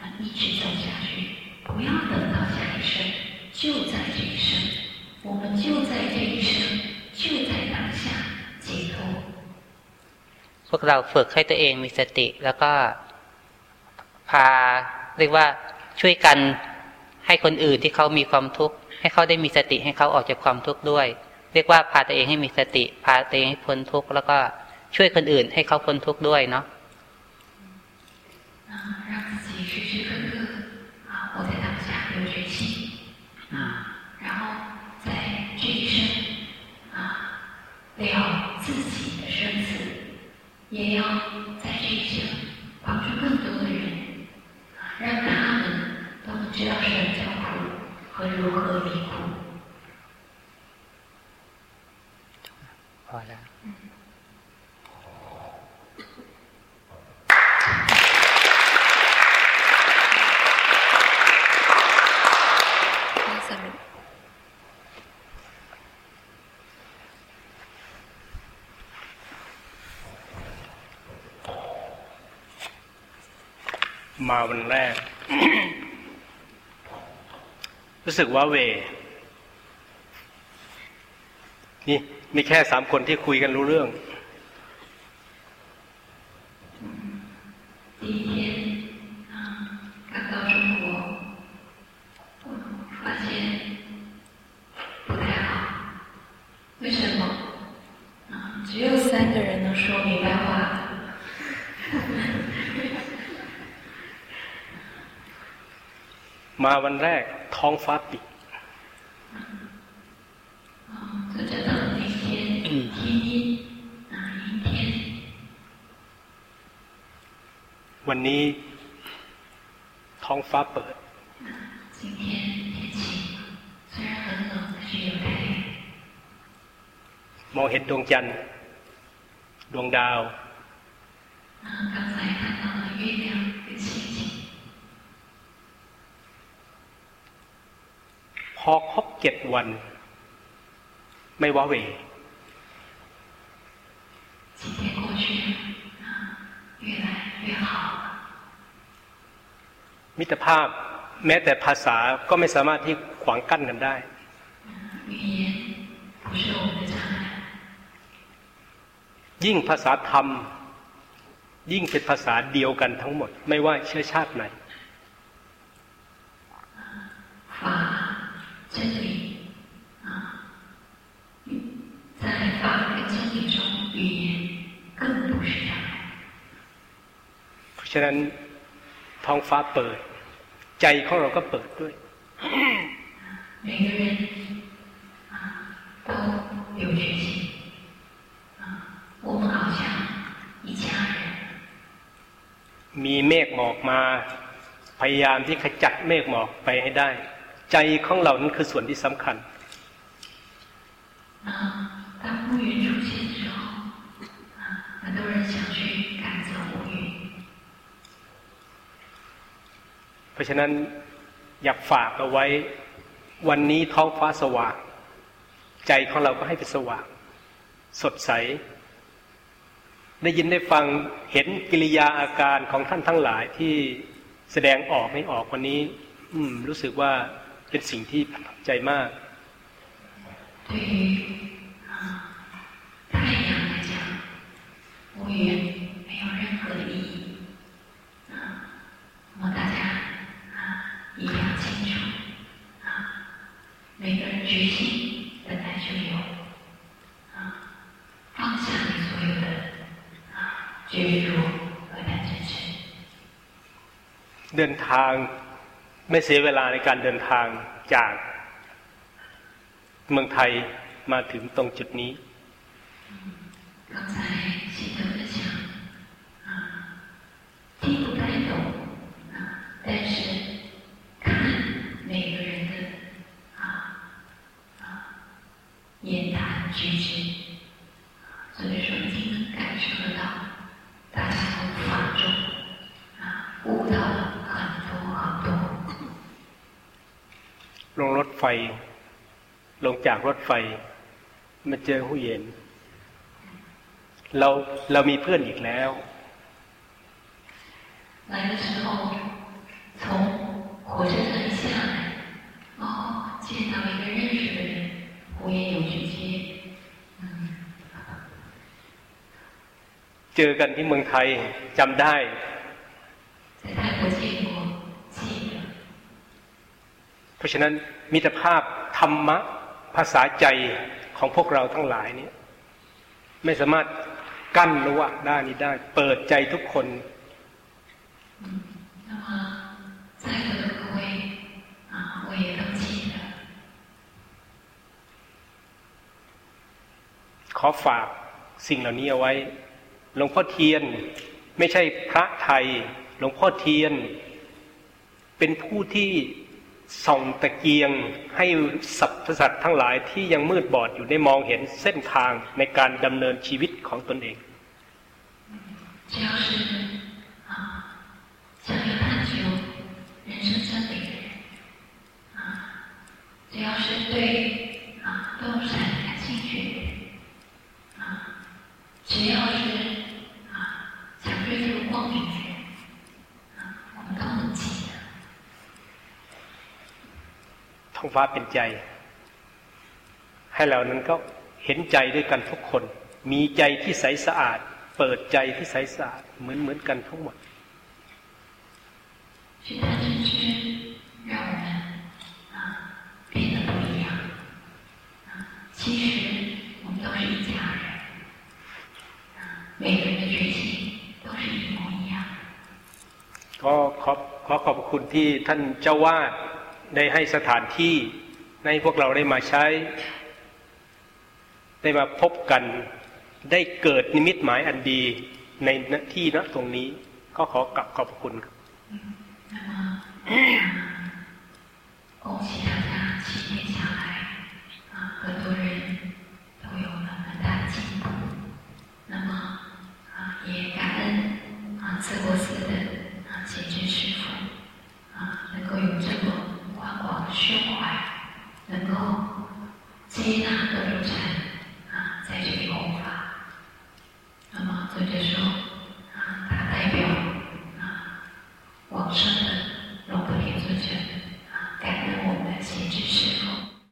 能一直走下去，不要等到下一生，就在这一生，我们就在这一生，就在当下解脱。พวกเราฝึกให้ตัวเองมีสติ แล้วก็พาเรียกว่าช่วยกัน ให้คนอื่นที่เขามีความทุกข์ให้เขาได้มีสติให้เขาออกจากความทุกข์ด้วย เรียกว่าพาตัวเองให้มีสติ พาตัวเองให้พ้นทุกข์แล้วก็ช่วยคนอื่นให้เขาพ้นทุกข์ด้วยเนาะ了自己的生死。也要在这一生帮助更多的人，让他 เเพียเจ้าคุณเคยรู้เคยมีคุณพอแล้วมาวันแรก รู้สึกว่าเว นี่มีแค่สามคนที่คุยกันรู้เรื่อง 第一天啊，刚到中国，我发现不太好。为什么？啊，只有三个人能说明白话。มาวันแรก ท้องฟ้าปิดวันนี้ท้องฟ้าเปิด มองเห็นดวงจันทร์ ดวงดาว พอครบเจ็ดวัน ไม่ว่าเวมิตรภาพแม้แต่ภาษาก็ไม่สามารถที่ขวางกั้นกันได้ ยิ่งภาษาธรรม ยิ่งเป็นภาษาเดียวกันทั้งหมด ไม่ว่าเชื้อชาติไหน 真理啊，在法跟真理中，语言更不是障碍。 เพราะฉะนั้นท้องฟ้าเปิด ใจของเราก็เปิดด้วย 每个人啊都有觉醒啊，我们好像一家人。 มีเมฆหมอกมา พยายามที่ขจัดเมฆหมอกไปให้ได้ ใจของเรานั้นคือส่วนที่สำคัญเพราะฉะนั้นอยากฝากเอาไว้ วันนี้ท้องฟ้าสว่าง ใจของเราก็ให้เป็นสว่าง สดใส ได้ยินได้ฟังเห็นกิริยาอาการของท่านทั้งหลายที่แสดงออกไม่ออกวันนี้รู้สึกว่า เป็นสิ่งที่ประทับใจมาก 对于啊太阳来讲，乌云没有任何的意义啊，那么大家啊一定要清楚啊，每个人觉醒本来就有啊，放下你所有的啊执着和贪嗔痴。 เดินทาง ไม่เสียเวลาในการเดินทางจากเมืองไทยมาถึงตรงจุดนี้ 刚才心得分享啊，听不太懂啊，但是看每个人的啊啊言谈举止，所以说已经能感受得到，大家从法中啊悟到了 ลงรถไฟ ลงจากรถไฟ มาเจอผู้เย็น เราเรามีเพื่อนอีกแล้ว 来的时候，从火车站下来，哦，见到一个认识的人，我也有去接。 เจอกันที่เมืองไทยจำได้ 在泰国见 เพราะฉะนั้นมิตรภาพธรรมะภาษาใจของพวกเราทั้งหลายเนี่ยไม่สามารถกั้นระหว่างด้นี้ได้ เปิดใจทุกคนขอฝากสิ่งเหล่านี้เอาไว้ หลวงพ่อเทียนไม่ใช่พระไทย หลวงพ่อเทียน เป็นผู้ที่ ส่องตะเกียง ให้สรรพสัตว์ทั้งหลายที่ยังมืดบอดอยู่ได้มองเห็นเส้นทางในการดำเนินชีวิตของตนเอง 只要是啊想要探求人生真理的人啊，只要是对啊动产感兴趣的人啊，只要是啊想追求光明的人啊，我们都 ของฟ้าเป็นใจ ให้เหล่านั้นก็เห็นใจด้วยกันทุกคน มีใจที่ใสสะอาด เปิดใจที่ใสสะอาดเหมือนเหมือนกันทั้งหมดก็ขอขอขอบคุณที่ท่านเจ้าวาด ได้ให้สถานที่ในพวกเราได้มาใช้ ได้มาพบกัน ได้เกิดนิมิตหมายอันดีในที่ณตรงนี้ ก็ขอกลับขอบคุณครับ恭喜大家七天下来啊，很多人都有了很大的进步。那么啊，也感恩啊，泽国寺的啊贤真师傅啊，能够有这么 宽广的胸怀，能够接纳和种尘啊，在这里弘法。那么作者说啊，他代表啊往生的龙的田尊者啊，感恩我们的贤知师父。